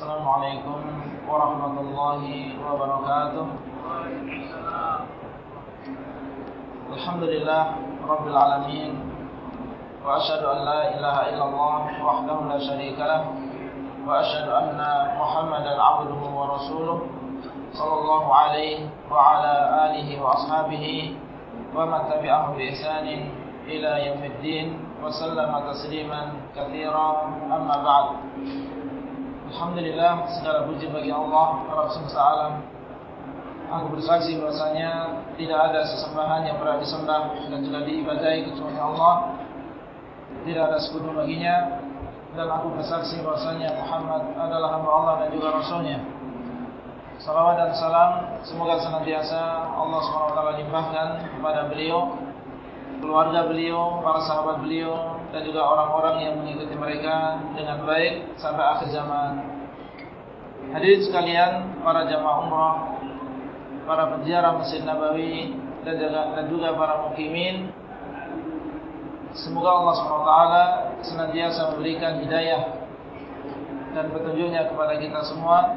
السلام عليكم ورحمة الله وبركاته. الحمد لله رب العالمين وأشهد أن لا إله إلا الله وحده لا شريك له وأشهد أن محمدا عبده ورسوله صلى الله عليه وعلى آله وأصحابه ومن تبعه بإحسان إلى يوم الدين وسلم تسليما كثيرا. أما بعد Alhamdulillah segala puji bagi Allah Rabb semesta alam. Aku bersaksi bahasanya Tidak ada sesembahan yang berada disembah Dan juga diibadai kecuali Allah. Tidak ada sekutu baginya. Dan aku bersaksi bahasanya Muhammad adalah hamba Allah dan juga Rasulnya. Salawat dan salam Semoga senantiasa Allah SWT limpahkan kepada beliau keluarga beliau, para sahabat beliau dan juga orang-orang yang mengikuti mereka dengan baik sampai akhir zaman. Hadirin sekalian, para jamaah umrah, para penziarah Masjid Nabawi dan juga, dan juga para mukimin, semoga Allah SWT senantiasa memberikan hidayah dan petunjuknya kepada kita semua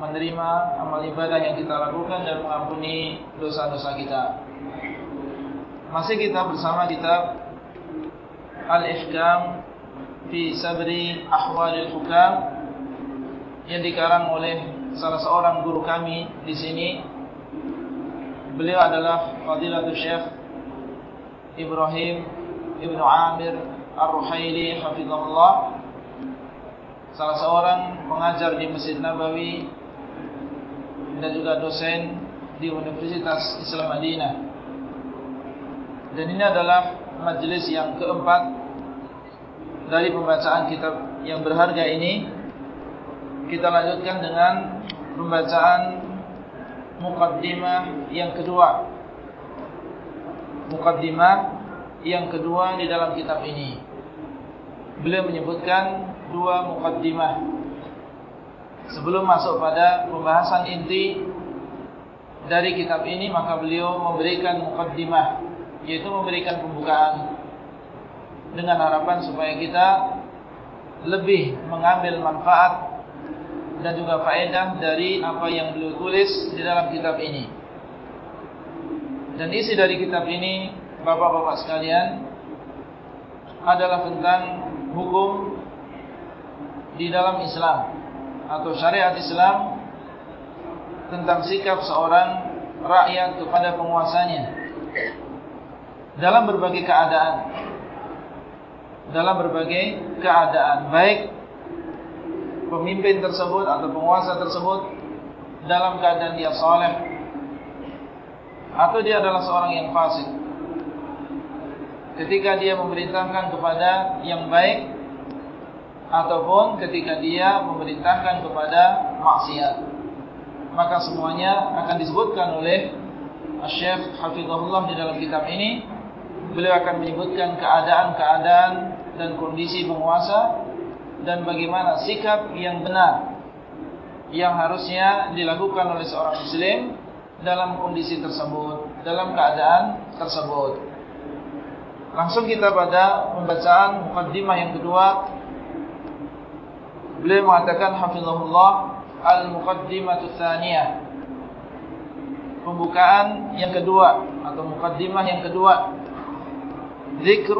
menerima amal ibadah yang kita lakukan dan mengampuni dosa-dosa kita. Masih kita bersama kitab Al-Ihkam Fi Sabri Ahwalil Hukam Yang dikarang oleh salah seorang guru kami di sini. Beliau adalah Fadilatul Syekh Ibrahim Ibn Amir Ar-Ruhaili Hafizahullah. Salah seorang pengajar di Masjid Nabawi Dan juga dosen di Universitas Islam Madinah. Dan ini adalah majlis yang keempat dari pembacaan kitab yang berharga ini. Kita lanjutkan dengan pembacaan mukaddimah yang kedua. Mukaddimah yang kedua di dalam kitab ini. Beliau menyebutkan dua mukaddimah. Sebelum masuk pada pembahasan inti dari kitab ini, maka beliau memberikan mukaddimah yaitu memberikan pembukaan dengan harapan supaya kita lebih mengambil manfaat dan juga faedah dari apa yang beliau tulis di dalam kitab ini. Dan isi dari kitab ini, bapak-bapak sekalian, adalah tentang hukum di dalam Islam atau syariat Islam tentang sikap seorang rakyat kepada penguasanya dalam berbagai keadaan. Dalam berbagai keadaan. Baik pemimpin tersebut atau penguasa tersebut dalam keadaan dia saleh atau dia adalah seorang yang fasik. Ketika dia memerintahkan kepada yang baik ataupun ketika dia memerintahkan kepada maksiat. Maka semuanya akan disebutkan oleh Syekh Hafizahullah di dalam kitab ini beliau akan menyebutkan keadaan-keadaan dan kondisi penguasa dan bagaimana sikap yang benar yang harusnya dilakukan oleh seorang muslim dalam kondisi tersebut, dalam keadaan tersebut. Langsung kita pada pembacaan mukaddimah yang kedua. Beliau mengatakan hafizahullah al-muqaddimatu tsaniyah. Pembukaan yang kedua atau mukaddimah yang kedua ذكر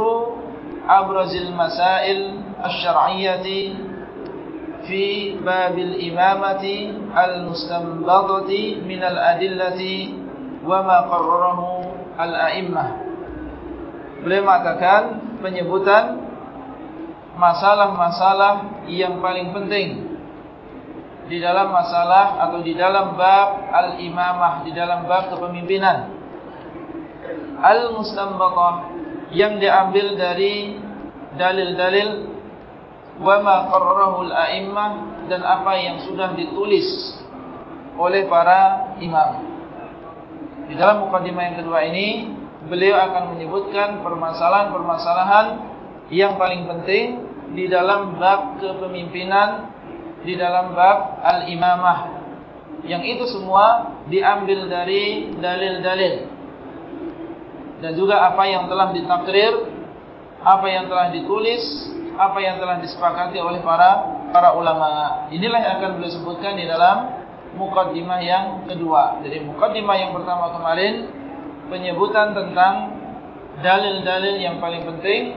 أبرز المسائل الشرعية في باب الإمامة المستنبطة من الأدلة وما قرره الأئمة Beliau mengatakan penyebutan masalah-masalah yang paling penting di dalam masalah atau di dalam bab al-imamah, di dalam bab kepemimpinan. Al-mustanbatah yang diambil dari dalil-dalil wa ma qarrarahu al-a'immah dan apa yang sudah ditulis oleh para imam. Di dalam mukadimah yang kedua ini, beliau akan menyebutkan permasalahan-permasalahan yang paling penting di dalam bab kepemimpinan, di dalam bab al-imamah. Yang itu semua diambil dari dalil-dalil dan juga apa yang telah ditakrir, apa yang telah ditulis, apa yang telah disepakati oleh para para ulama. Inilah yang akan beliau sebutkan di dalam mukaddimah yang kedua. Jadi mukaddimah yang pertama kemarin penyebutan tentang dalil-dalil yang paling penting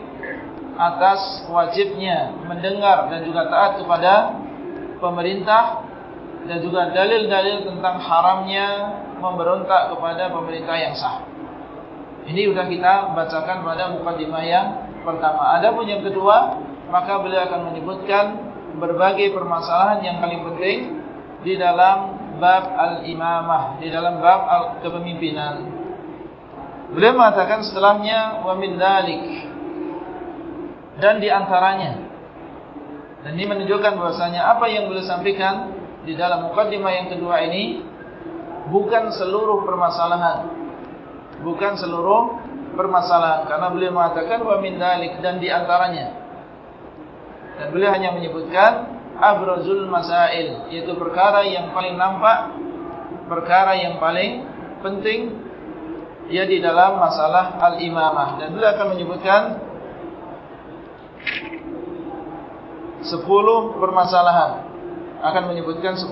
atas wajibnya mendengar dan juga taat kepada pemerintah dan juga dalil-dalil tentang haramnya memberontak kepada pemerintah yang sah. Ini sudah kita bacakan pada mukaddimah yang pertama. Adapun yang kedua, maka beliau akan menyebutkan berbagai permasalahan yang paling penting di dalam bab al-imamah, di dalam bab al-kepemimpinan. Beliau mengatakan setelahnya wa min dalik dan di antaranya. Dan ini menunjukkan bahwasanya apa yang beliau sampaikan di dalam mukaddimah yang kedua ini bukan seluruh permasalahan bukan seluruh permasalahan. Karena beliau mengatakan wa min dalik dan di antaranya. Dan beliau hanya menyebutkan abrazul masail yaitu perkara yang paling nampak perkara yang paling penting ya di dalam masalah al-imamah. Dan beliau akan menyebutkan 10 permasalahan. Akan menyebutkan 10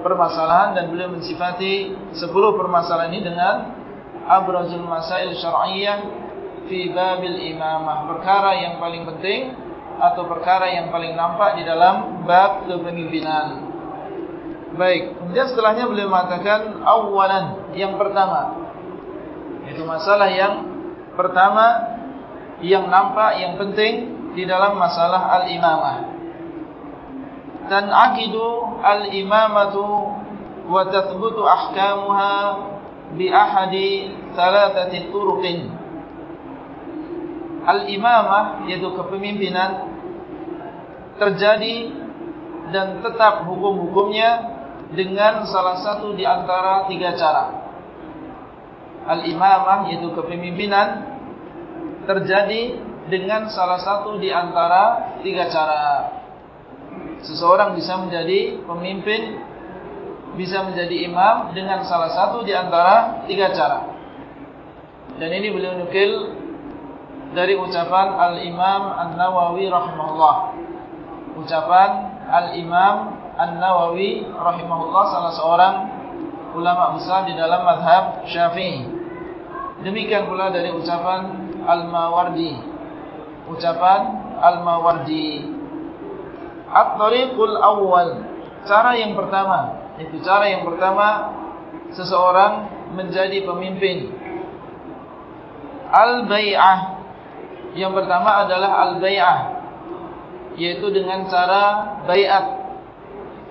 permasalahan dan beliau mensifati 10 permasalahan ini dengan abrazul masail syar'iyyah fi babil imamah. Perkara yang paling penting atau perkara yang paling nampak di dalam bab kepemimpinan. Baik kemudian setelahnya beliau mengatakan awalan yang pertama. Itu masalah yang pertama yang nampak yang penting di dalam masalah al-imamah. Dan akidu al-imamatu wa tathbutu ahkamuha bi ahadi thalathati turuqin al-imamah yaitu kepemimpinan terjadi dan tetap hukum-hukumnya dengan salah satu di antara tiga cara. Al-imamah yaitu kepemimpinan terjadi dengan salah satu di antara tiga cara. Seseorang bisa menjadi pemimpin bisa menjadi imam dengan salah satu di antara tiga cara. Dan ini beliau nukil dari ucapan Al-Imam An-Nawawi rahimahullah. Ucapan Al-Imam An-Nawawi rahimahullah salah seorang ulama besar di dalam madhab Syafi'i. Demikian pula dari ucapan Al-Mawardi. Ucapan Al-Mawardi. At-tariqul awal. Cara yang pertama itu cara yang pertama seseorang menjadi pemimpin. Al-bai'ah. Yang pertama adalah al-bai'ah. Yaitu dengan cara bai'at.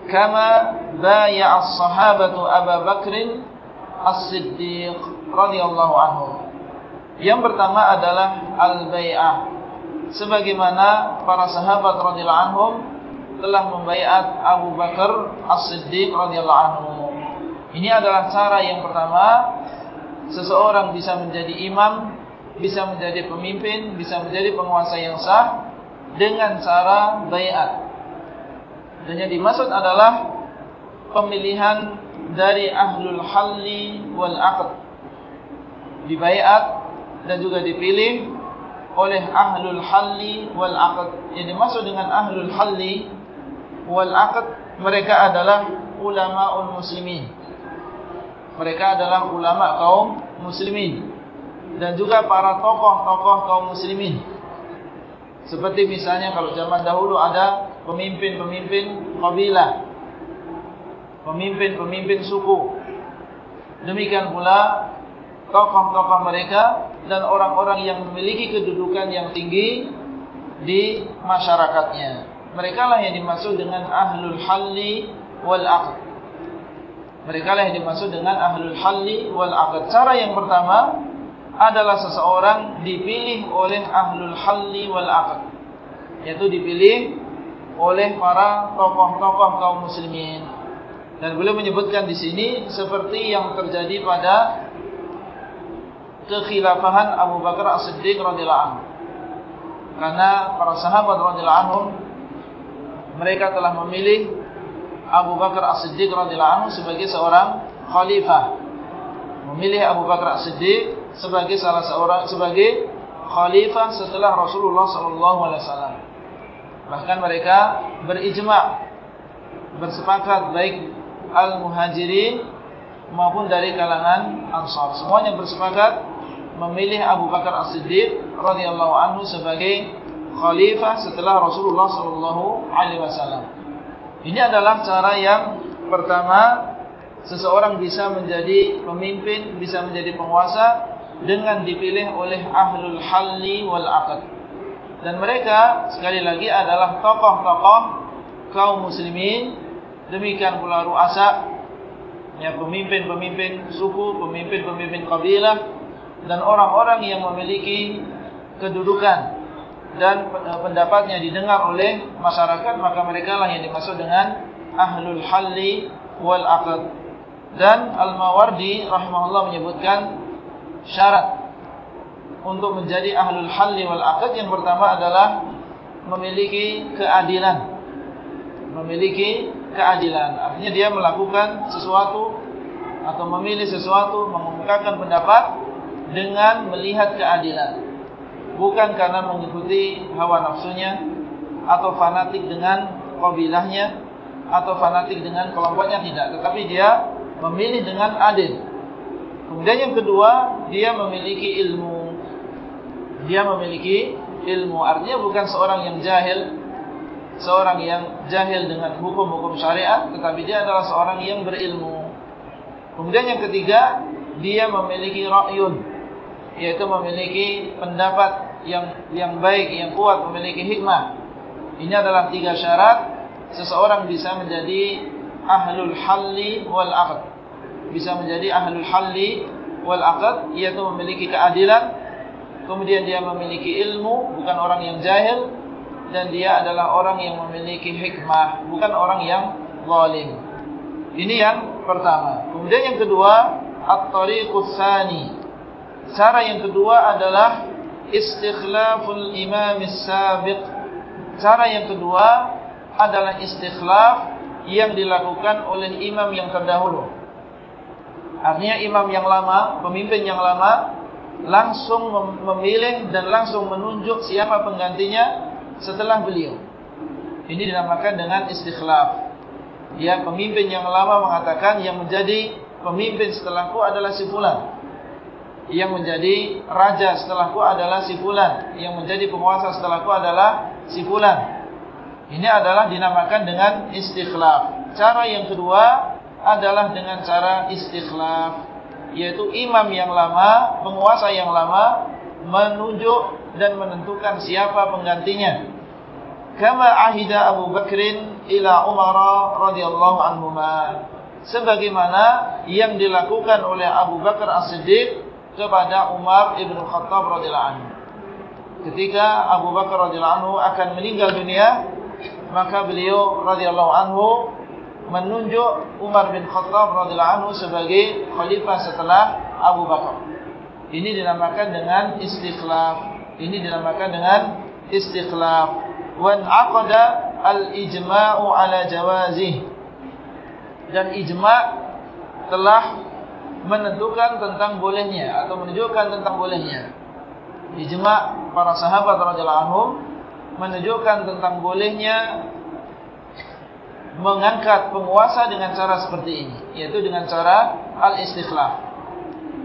Kama bai'a as-sahabatu Abu Bakrin as-Siddiq radhiyallahu anhu. Yang pertama adalah al-bai'ah. Sebagaimana para sahabat radhiyallahu anhum telah membaiat Abu Bakar As-Siddiq radhiyallahu anhu. Ini adalah cara yang pertama seseorang bisa menjadi imam, bisa menjadi pemimpin, bisa menjadi penguasa yang sah dengan cara baiat. Dan yang dimaksud adalah pemilihan dari ahlul halli wal aqd. Dibaiat dan juga dipilih oleh ahlul halli wal aqd. Yang dimaksud dengan ahlul halli wal aqd mereka adalah ulamaul muslimin. Mereka adalah ulama kaum muslimin dan juga para tokoh-tokoh kaum muslimin. Seperti misalnya kalau zaman dahulu ada pemimpin-pemimpin kabilah. Pemimpin-pemimpin suku. Demikian pula tokoh-tokoh mereka dan orang-orang yang memiliki kedudukan yang tinggi di masyarakatnya mereka lah yang dimaksud dengan ahlul halli wal aqd. Mereka lah yang dimaksud dengan ahlul halli wal aqd. Cara yang pertama adalah seseorang dipilih oleh ahlul halli wal aqd. Yaitu dipilih oleh para tokoh-tokoh kaum muslimin. Dan beliau menyebutkan di sini seperti yang terjadi pada kekhilafahan Abu Bakar As-Siddiq radhiyallahu anhu. Karena para sahabat radhiyallahu anhum mereka telah memilih Abu Bakar As-Siddiq radhiyallahu anhu sebagai seorang khalifah. Memilih Abu Bakar As-Siddiq sebagai salah seorang sebagai khalifah setelah Rasulullah sallallahu alaihi wasallam. Bahkan mereka berijma' bersepakat baik al-muhajirin maupun dari kalangan ansar. Semuanya bersepakat memilih Abu Bakar As-Siddiq radhiyallahu anhu sebagai khalifah setelah Rasulullah sallallahu alaihi wasallam. Ini adalah cara yang pertama seseorang bisa menjadi pemimpin, bisa menjadi penguasa dengan dipilih oleh ahlul halli wal aqd. Dan mereka sekali lagi adalah tokoh-tokoh kaum muslimin, demikian pula ruasa ya pemimpin-pemimpin suku, pemimpin-pemimpin kabilah dan orang-orang yang memiliki kedudukan dan pendapatnya didengar oleh masyarakat maka mereka lah yang dimaksud dengan ahlul halli wal aqd dan al-mawardi rahimahullah menyebutkan syarat untuk menjadi ahlul halli wal aqd yang pertama adalah memiliki keadilan memiliki keadilan. Artinya dia melakukan sesuatu atau memilih sesuatu, mengungkapkan pendapat dengan melihat keadilan. Bukan karena mengikuti hawa nafsunya atau fanatik dengan kabilahnya atau fanatik dengan kelompoknya tidak, tetapi dia memilih dengan adil. Kemudian yang kedua, dia memiliki ilmu. Dia memiliki ilmu. Artinya bukan seorang yang jahil seorang yang jahil dengan hukum-hukum syariat, tetapi dia adalah seorang yang berilmu. Kemudian yang ketiga, dia memiliki ra'yun, yaitu memiliki pendapat yang yang baik, yang kuat, memiliki hikmah. Ini adalah tiga syarat seseorang bisa menjadi ahlul halli wal aqd. Bisa menjadi ahlul halli wal aqd, yaitu memiliki keadilan, kemudian dia memiliki ilmu, bukan orang yang jahil, dan dia adalah orang yang memiliki hikmah, bukan orang yang zalim. Ini yang pertama. Kemudian yang kedua, at-tariqus tsani. Cara yang kedua adalah istikhlaful imam as-sabiq. Cara yang kedua adalah istikhlaf yang dilakukan oleh imam yang terdahulu. Artinya imam yang lama, pemimpin yang lama langsung memilih dan langsung menunjuk siapa penggantinya setelah beliau. Ini dinamakan dengan istikhlaf. Ya, pemimpin yang lama mengatakan yang menjadi pemimpin setelahku adalah si fulan. Yang menjadi raja setelahku adalah si fulan. Yang menjadi penguasa setelahku adalah si fulan. Ini adalah dinamakan dengan istikhlaf. Cara yang kedua adalah dengan cara istikhlaf. Yaitu imam yang lama, penguasa yang lama menunjuk dan menentukan siapa penggantinya. Kama ahida Abu Bakrin ila Umar radhiyallahu anhuma. Sebagaimana yang dilakukan oleh Abu Bakar As-Siddiq kepada Umar ibn Khattab radhiyallahu anhu. Ketika Abu Bakar radhiyallahu anhu akan meninggal dunia, maka beliau radhiyallahu anhu menunjuk Umar bin Khattab radhiyallahu anhu sebagai khalifah setelah Abu Bakar. Ini dinamakan dengan istikhlaf. Ini dinamakan dengan istikhlaf. Wan aqada al-ijma'u ala jawazih. Dan ijma' telah menentukan tentang bolehnya atau menunjukkan tentang bolehnya. Ijma' para sahabat radhiyallahu anhum menunjukkan tentang bolehnya mengangkat penguasa dengan cara seperti ini, yaitu dengan cara al-istikhlaf.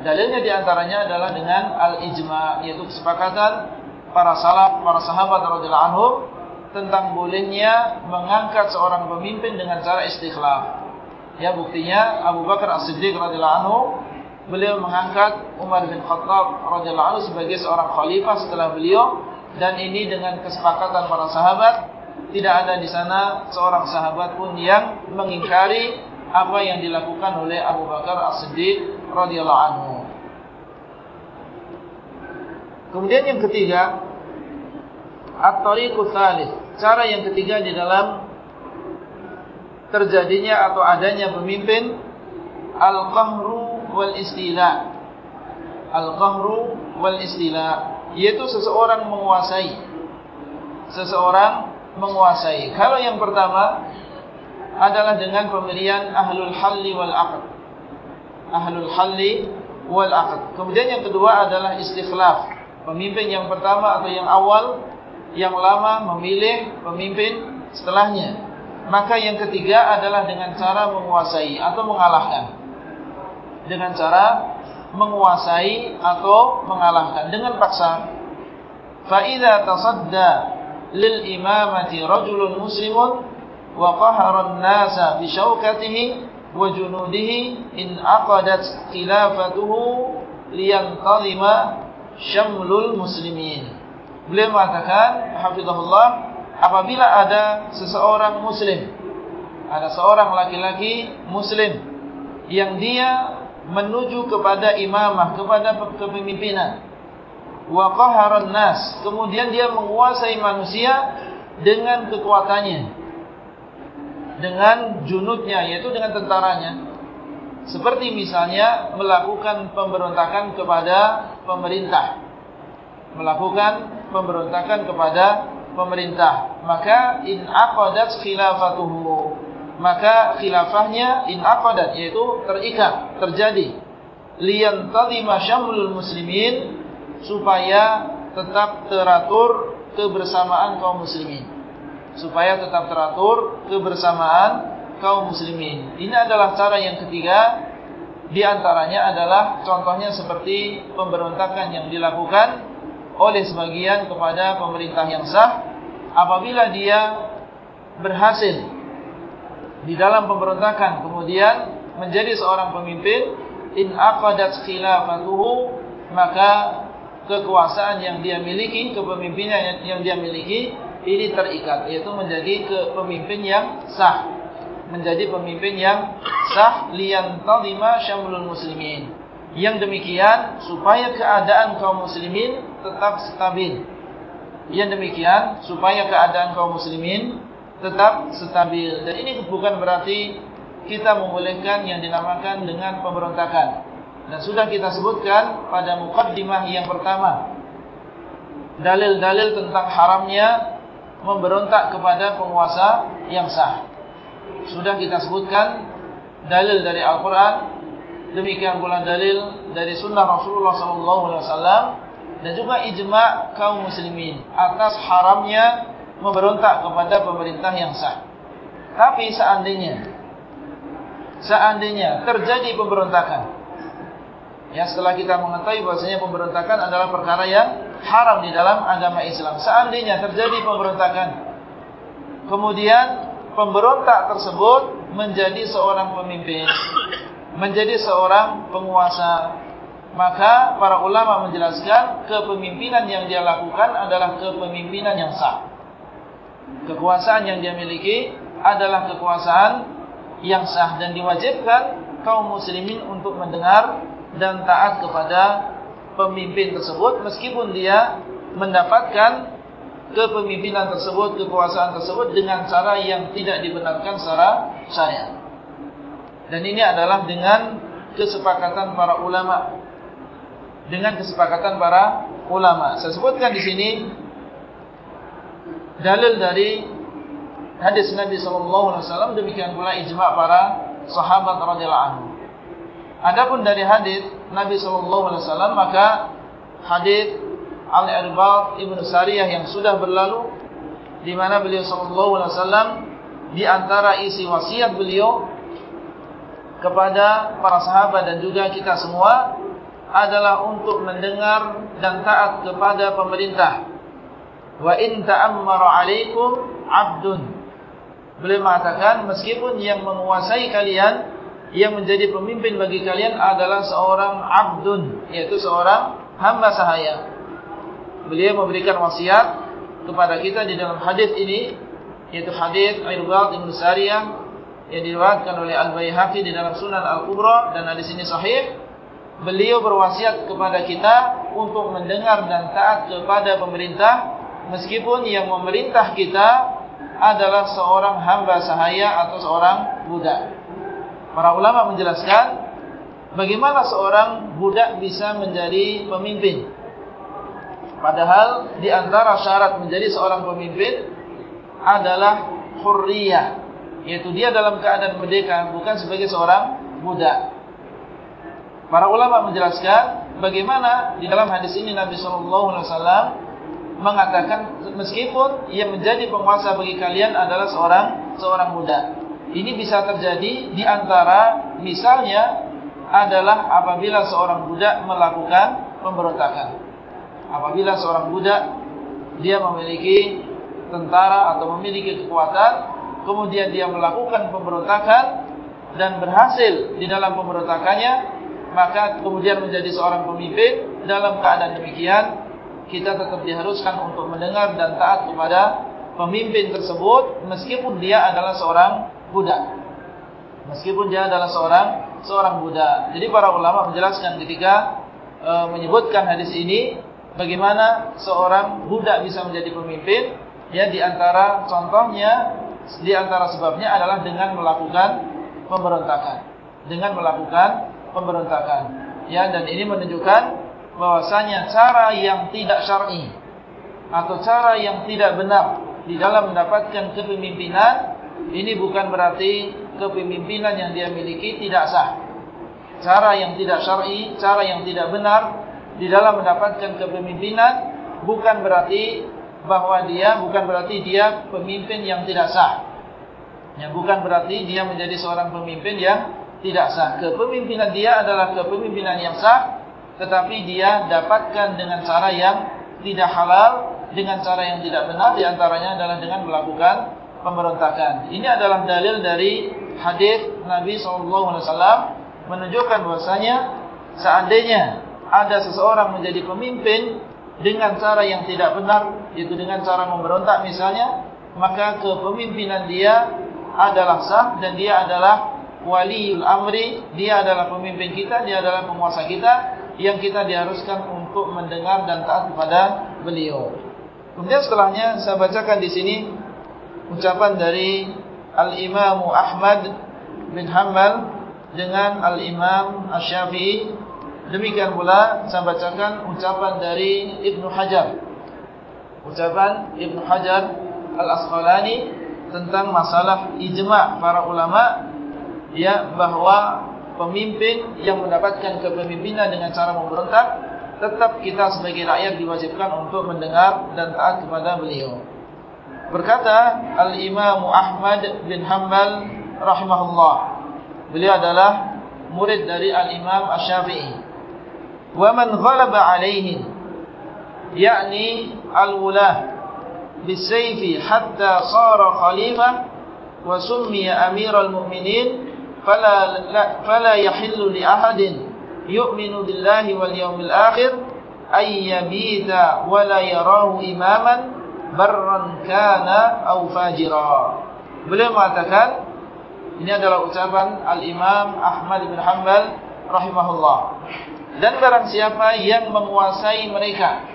Dalilnya diantaranya adalah dengan al-ijma, yaitu kesepakatan para salaf, para sahabat radhiyallahu anhum tentang bolehnya mengangkat seorang pemimpin dengan cara istikhlaf. Ya buktinya Abu Bakar As-Siddiq radhiyallahu anhu beliau mengangkat Umar bin Khattab radhiyallahu anhu sebagai seorang khalifah setelah beliau dan ini dengan kesepakatan para sahabat tidak ada di sana seorang sahabat pun yang mengingkari apa yang dilakukan oleh Abu Bakar As-Siddiq radhiyallahu anhu. Kemudian yang ketiga, at-tariqu. Cara yang ketiga di dalam terjadinya atau adanya pemimpin al-qahru wal istila. Al-qahru wal istila, yaitu seseorang menguasai. Seseorang menguasai. Kalau yang pertama adalah dengan pemilihan ahlul halli wal aqd. Ahlul halli wal aqd. Kemudian yang kedua adalah istikhlaf pemimpin yang pertama atau yang awal yang lama memilih pemimpin setelahnya. Maka yang ketiga adalah dengan cara menguasai atau mengalahkan. Dengan cara menguasai atau mengalahkan dengan paksa. Fa idza tasadda lil imamati rajulun muslimun wa qahara an-nasa bi syaukatihi wa junudihi in aqadat khilafatuhu liyanqalima syamlul muslimin. Beliau mengatakan hafizahullah apabila ada seseorang muslim ada seorang laki-laki muslim yang dia menuju kepada imamah kepada kepemimpinan wa qaharan nas kemudian dia menguasai manusia dengan kekuatannya dengan junudnya yaitu dengan tentaranya. Seperti misalnya melakukan pemberontakan kepada pemerintah melakukan pemberontakan kepada pemerintah. Maka in aqadat khilafatuhu. Maka khilafahnya in aqadat yaitu terikat terjadi. Liyan tadhima syamlul muslimin supaya tetap teratur kebersamaan kaum muslimin. Supaya tetap teratur kebersamaan kaum muslimin. Ini adalah cara yang ketiga. Di antaranya adalah contohnya seperti pemberontakan yang dilakukan oleh sebagian kepada pemerintah yang sah apabila dia berhasil di dalam pemberontakan kemudian menjadi seorang pemimpin in aqadat khilafatuhu maka kekuasaan yang dia miliki kepemimpinan yang dia miliki ini terikat yaitu menjadi kepemimpin yang sah. Menjadi pemimpin yang sah liyan tadima syamlul muslimin yang demikian supaya keadaan kaum muslimin tetap stabil. Yang demikian supaya keadaan kaum muslimin tetap stabil. Dan ini bukan berarti kita membolehkan yang dinamakan dengan pemberontakan. Dan sudah kita sebutkan pada mukaddimah yang pertama. Dalil-dalil tentang haramnya memberontak kepada penguasa yang sah. Sudah kita sebutkan dalil dari Al-Quran demikian pula dalil dari sunnah Rasulullah SAW dan juga ijma kaum muslimin atas haramnya memberontak kepada pemerintah yang sah. Tapi seandainya seandainya terjadi pemberontakan ya setelah kita mengetahui bahasanya pemberontakan adalah perkara yang haram di dalam agama Islam. Seandainya terjadi pemberontakan kemudian pemberontak tersebut menjadi seorang pemimpin menjadi seorang penguasa. Maka para ulama menjelaskan kepemimpinan yang dia lakukan adalah kepemimpinan yang sah. Kekuasaan yang dia miliki adalah kekuasaan yang sah dan diwajibkan kaum muslimin untuk mendengar dan taat kepada pemimpin tersebut meskipun dia mendapatkan kepemimpinan tersebut kekuasaan tersebut dengan cara yang tidak dibenarkan secara syariat dan ini adalah dengan kesepakatan para ulama. Dengan kesepakatan para ulama. Saya sebutkan di sini dalil dari hadis Nabi sallallahu alaihi wasallam demikian pula ijma' para sahabat radhiyallahu anhu. Adapun dari hadis Nabi sallallahu alaihi wasallam maka hadis Al-Irbad Ibnu Sariyah yang sudah berlalu di mana beliau sallallahu alaihi wasallam di antara isi wasiat beliau kepada para sahabat dan juga kita semua adalah untuk mendengar dan taat kepada pemerintah. Wa in ta'ammara 'alaikum 'abdun. Beliau mengatakan meskipun yang menguasai kalian yang menjadi pemimpin bagi kalian adalah seorang 'abdun, yaitu seorang hamba sahaya. Beliau memberikan wasiat kepada kita di dalam hadis ini yaitu hadis Irbad bin Sariyah yang diriwayatkan oleh Al-Baihaqi di dalam Sunan Al-Kubra dan hadis ini sahih. Beliau berwasiat kepada kita untuk mendengar dan taat kepada pemerintah meskipun yang memerintah kita adalah seorang hamba sahaya atau seorang budak. Para ulama menjelaskan bagaimana seorang budak bisa menjadi pemimpin. Padahal di antara syarat menjadi seorang pemimpin adalah hurriyah, yaitu dia dalam keadaan merdeka bukan sebagai seorang budak. Para ulama menjelaskan bagaimana di dalam hadis ini Nabi sallallahu alaihi wasallam mengatakan meskipun yang menjadi penguasa bagi kalian adalah seorang seorang muda. Ini bisa terjadi di antara misalnya adalah apabila seorang budak melakukan pemberontakan. Apabila seorang budak dia memiliki tentara atau memiliki kekuatan, kemudian dia melakukan pemberontakan dan berhasil di dalam pemberontakannya, maka kemudian menjadi seorang pemimpin dalam keadaan demikian, kita tetap diharuskan untuk mendengar dan taat kepada pemimpin tersebut meskipun dia adalah seorang budak. Meskipun dia adalah seorang seorang budak. Jadi para ulama menjelaskan ketika e, menyebutkan hadis ini bagaimana seorang budak bisa menjadi pemimpin ya di antara contohnya di antara sebabnya adalah dengan melakukan pemberontakan. Dengan melakukan pemberontakan. Ya dan ini menunjukkan bahwasanya cara yang tidak syar'i atau cara yang tidak benar di dalam mendapatkan kepemimpinan ini bukan berarti kepemimpinan yang dia miliki tidak sah. Cara yang tidak syar'i, cara yang tidak benar di dalam mendapatkan kepemimpinan bukan berarti bahwa dia bukan berarti dia pemimpin yang tidak sah. Ya, bukan berarti dia menjadi seorang pemimpin yang tidak sah. Kepemimpinan dia adalah kepemimpinan yang sah, tetapi dia dapatkan dengan cara yang tidak halal, dengan cara yang tidak benar, di antaranya adalah dengan melakukan pemberontakan. Ini adalah dalil dari hadis Nabi SAW menunjukkan bahasanya seandainya ada seseorang menjadi pemimpin dengan cara yang tidak benar, yaitu dengan cara memberontak misalnya, maka kepemimpinan dia adalah sah dan dia adalah waliul amri, dia adalah pemimpin kita, dia adalah penguasa kita, yang kita diharuskan untuk mendengar dan taat kepada beliau. Kemudian setelahnya saya bacakan di sini ucapan dari Al-Imam Ahmad bin Hanbal dengan Al-Imam Asy-Syafi'i. Demikian pula saya bacakan ucapan dari Ibnu Hajar. Ucapan Ibnu Hajar Al-Asqalani tentang masalah ijma' para ulama ya bahwa pemimpin yang mendapatkan kepemimpinan dengan cara memberontak tetap kita sebagai rakyat diwajibkan untuk mendengar dan taat kepada beliau. Berkata Al-Imam Ahmad bin Hanbal rahimahullah. Beliau adalah murid dari Al-Imam Asy-Syafi'i. Wa man ghalaba 'alaihim yakni al-wulah bisayfi hatta sara khalifah wa summiya amiral mu'minin fala fala yahillu li ahadin yu'minu billahi wal yawmil akhir ay yabita wa la yarahu imaman barran kana au fajira. Beliau mengatakan ini adalah ucapan Al-Imam Ahmad bin Hanbal rahimahullah. Dan barang siapa yang menguasai mereka.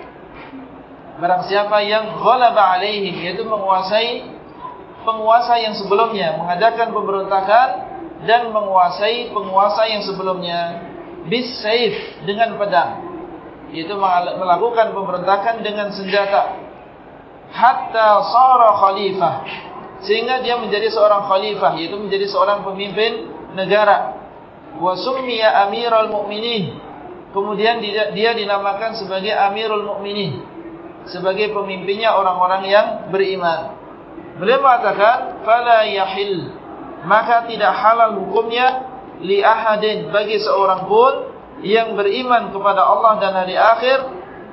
Barang siapa yang ghalaba alaihim yaitu menguasai penguasa yang sebelumnya mengadakan pemberontakan dan menguasai penguasa yang sebelumnya bis saif dengan pedang. Yaitu melakukan pemberontakan dengan senjata. Hatta sara khalifah. Sehingga dia menjadi seorang khalifah yaitu menjadi seorang pemimpin negara. Wa summiya amirul mukminin kemudian dia, dia dinamakan sebagai amirul mukminin sebagai pemimpinnya orang-orang yang beriman beliau mengatakan fala yahil maka tidak halal hukumnya li ahadin bagi seorang pun yang beriman kepada Allah dan hari akhir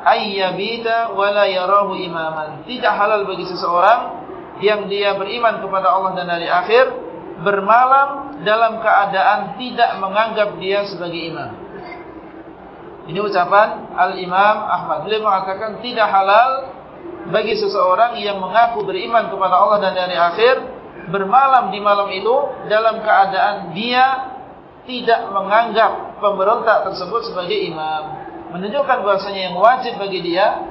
ayyabita wala yarahu imaman. Tidak halal bagi seseorang yang dia beriman kepada Allah dan hari akhir bermalam dalam keadaan tidak menganggap dia sebagai imam. Ini ucapan Al-Imam Ahmad. Beliau mengatakan tidak halal bagi seseorang yang mengaku beriman kepada Allah dan hari akhir bermalam di malam itu dalam keadaan dia tidak menganggap pemberontak tersebut sebagai imam menunjukkan bahasanya yang wajib bagi dia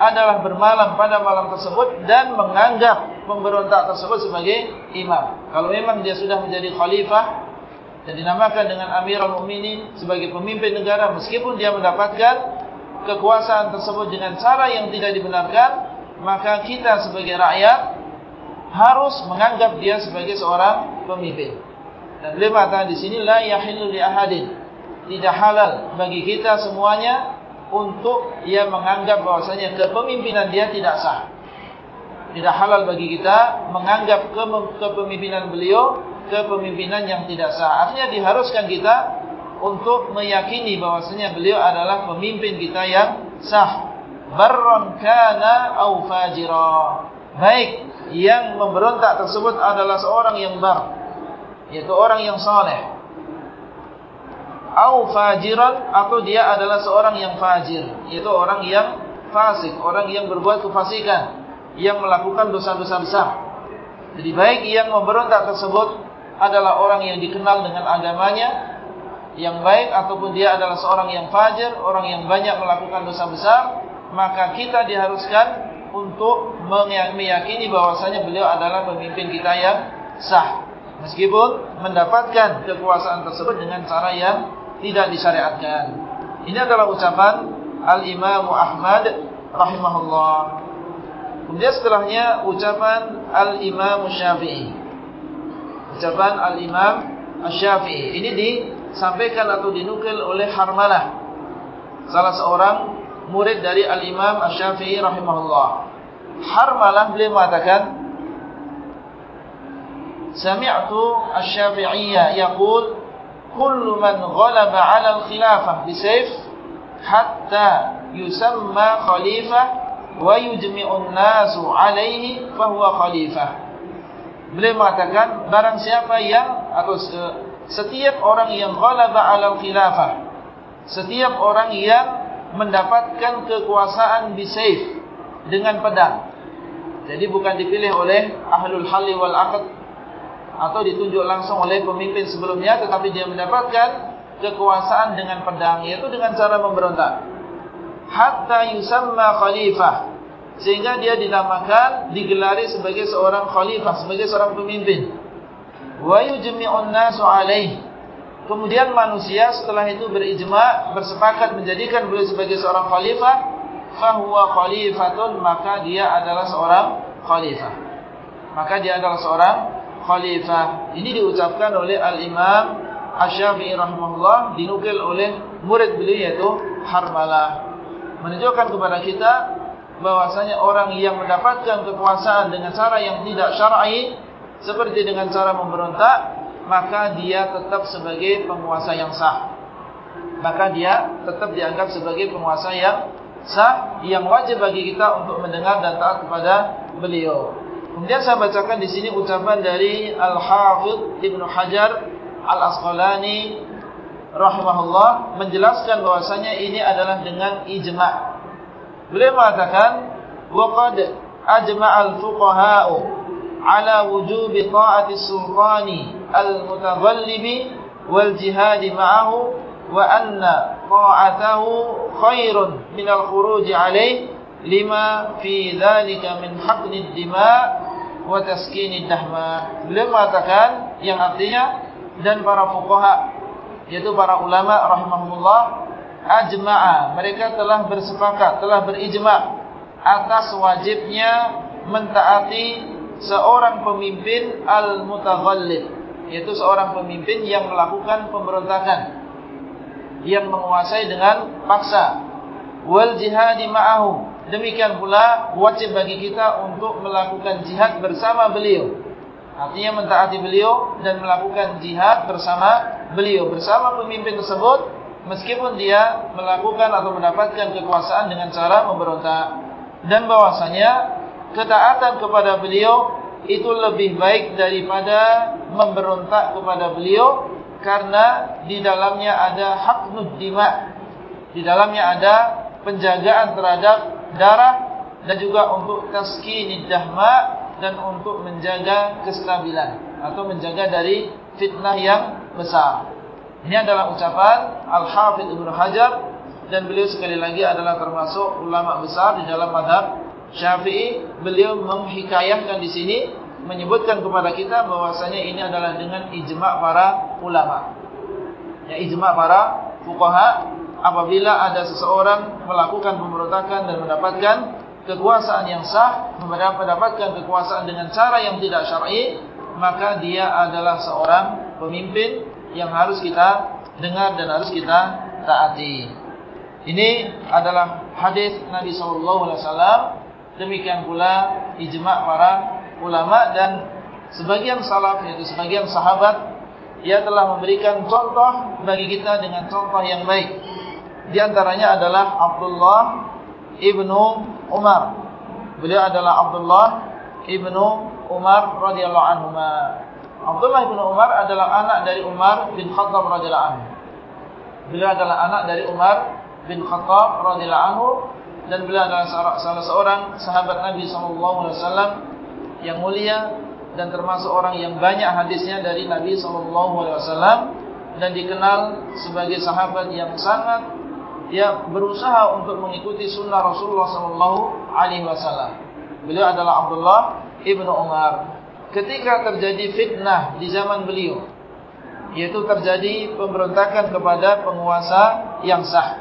adalah bermalam pada malam tersebut dan menganggap pemberontak tersebut sebagai imam. Kalau memang dia sudah menjadi khalifah dan dinamakan dengan Amirul Mukminin sebagai pemimpin negara meskipun dia mendapatkan kekuasaan tersebut dengan cara yang tidak dibenarkan, maka kita sebagai rakyat harus menganggap dia sebagai seorang pemimpin. Dan beliau mengatakan di sini la yahillu li ahadin tidak halal bagi kita semuanya untuk ia menganggap bahwasanya kepemimpinan dia tidak sah. Tidak halal bagi kita menganggap kepemimpinan beliau kepemimpinan yang tidak sah. Artinya diharuskan kita untuk meyakini bahwasanya beliau adalah pemimpin kita yang sah. Barron kana au fajira. Baik yang memberontak tersebut adalah seorang yang bar, yaitu orang yang saleh au fajiran atau dia adalah seorang yang fajir yaitu orang yang fasik orang yang berbuat kefasikan yang melakukan dosa-dosa besar jadi baik yang memberontak tersebut adalah orang yang dikenal dengan agamanya yang baik ataupun dia adalah seorang yang fajir orang yang banyak melakukan dosa besar maka kita diharuskan untuk meyakini bahwasanya beliau adalah pemimpin kita yang sah meskipun mendapatkan kekuasaan tersebut dengan cara yang tidak disyariatkan. Ini adalah ucapan Al-Imam Ahmad rahimahullah. Kemudian setelahnya ucapan Al-Imam Syafi'i. Ucapan Al-Imam Syafi'i. Ini disampaikan atau dinukil oleh Harmalah. Salah seorang murid dari Al-Imam Syafi'i rahimahullah. Harmalah beliau mengatakan Sami'tu Asy-Syafi'iyya yaqul kullu man ghalaba 'ala al-khilafah bisayf hatta yusamma khalifah wa yujmi'u an-nasu 'alayhi fa khalifah. Beliau mengatakan barang siapa yang atau setiap orang yang ghalaba 'ala al-khilafah setiap orang yang mendapatkan kekuasaan bisayf dengan pedang. Jadi bukan dipilih oleh ahlul halli wal 'aqd atau ditunjuk langsung oleh pemimpin sebelumnya tetapi dia mendapatkan kekuasaan dengan pedang yaitu dengan cara memberontak hatta yusamma khalifah. Sehingga dia dinamakan digelari sebagai seorang khalifah sebagai seorang pemimpin. Wa yujmi'un nasu alaih kemudian manusia setelah itu berijma bersepakat menjadikan beliau sebagai seorang khalifah. Fahuwa khalifatun maka dia adalah seorang khalifah. Maka dia adalah seorang khalifah. Ini diucapkan oleh Al-Imam Asy-Syafi'i rahimahullah dinukil oleh murid beliau yaitu Harmalah. Menunjukkan kepada kita bahwasanya orang yang mendapatkan kekuasaan dengan cara yang tidak syar'i seperti dengan cara memberontak, maka dia tetap sebagai penguasa yang sah. Maka dia tetap dianggap sebagai penguasa yang sah yang wajib bagi kita untuk mendengar dan taat kepada beliau. Kemudian saya bacakan di sini ucapan dari Al-Hafidh Ibn Hajar Al-Asqalani rahimahullah menjelaskan bahwasanya ini adalah dengan ijma'. Beliau mengatakan waqad ajma'al fuqaha'u ala wujub ta'ati sultani al-mutaghallib wal jihad ma'ahu wa anna ta'atahu khairun min al-khuruj 'alayhi lima fi dzalika min haqqid dima wa taskinid dahma. Beliau mengatakan yang artinya dan para fuqaha yaitu para ulama rahimahumullah ajma'a. Mereka telah bersepakat telah berijma' atas wajibnya mentaati seorang pemimpin al-mutaghallib yaitu seorang pemimpin yang melakukan pemberontakan. Yang menguasai dengan paksa. Wal jihadi ma'ahum. Demikian pula wajib bagi kita untuk melakukan jihad bersama beliau. Artinya mentaati beliau dan melakukan jihad bersama beliau. Bersama pemimpin tersebut meskipun dia melakukan atau mendapatkan kekuasaan dengan cara memberontak. Dan bahwasanya ketaatan kepada beliau itu lebih baik daripada memberontak kepada beliau. Karena di dalamnya ada hak nuddima. Di dalamnya ada penjagaan terhadap darah dan juga untuk taskinid dahma dan untuk menjaga kestabilan atau menjaga dari fitnah yang besar. Ini adalah ucapan Al-Hafidh Ibn Hajar dan beliau sekali lagi adalah termasuk ulama besar di dalam madhab Syafi'i. Beliau menghikayahkan di sini menyebutkan kepada kita bahwasanya ini adalah dengan ijma' para ulama. Ya ijma' para fuqaha apabila ada seseorang melakukan pemberontakan dan mendapatkan kekuasaan yang sah, mendapatkan kekuasaan dengan cara yang tidak syar'i, maka dia adalah seorang pemimpin yang harus kita dengar dan harus kita taati. Ini adalah hadis Nabi sallallahu alaihi wasallam. Demikian pula ijma' para ulama dan sebagian salaf yaitu sebagian sahabat ia telah memberikan contoh bagi kita dengan contoh yang baik. Di antaranya adalah Abdullah ibnu Umar. Beliau adalah Abdullah ibnu Umar radhiyallahu anhu. Abdullah ibnu Umar adalah anak dari Umar bin Khattab radhiyallahu anhu. Beliau adalah anak dari Umar bin Khattab radhiyallahu anhu dan beliau adalah salah seorang sahabat Nabi wasallam yang mulia dan termasuk orang yang banyak hadisnya dari Nabi wasallam dan dikenal sebagai sahabat yang sangat ya berusaha untuk mengikuti sunnah Rasulullah sallallahu alaihi wasallam. Beliau adalah Abdullah ibnu Umar. Ketika terjadi fitnah di zaman beliau, yaitu terjadi pemberontakan kepada penguasa yang sah.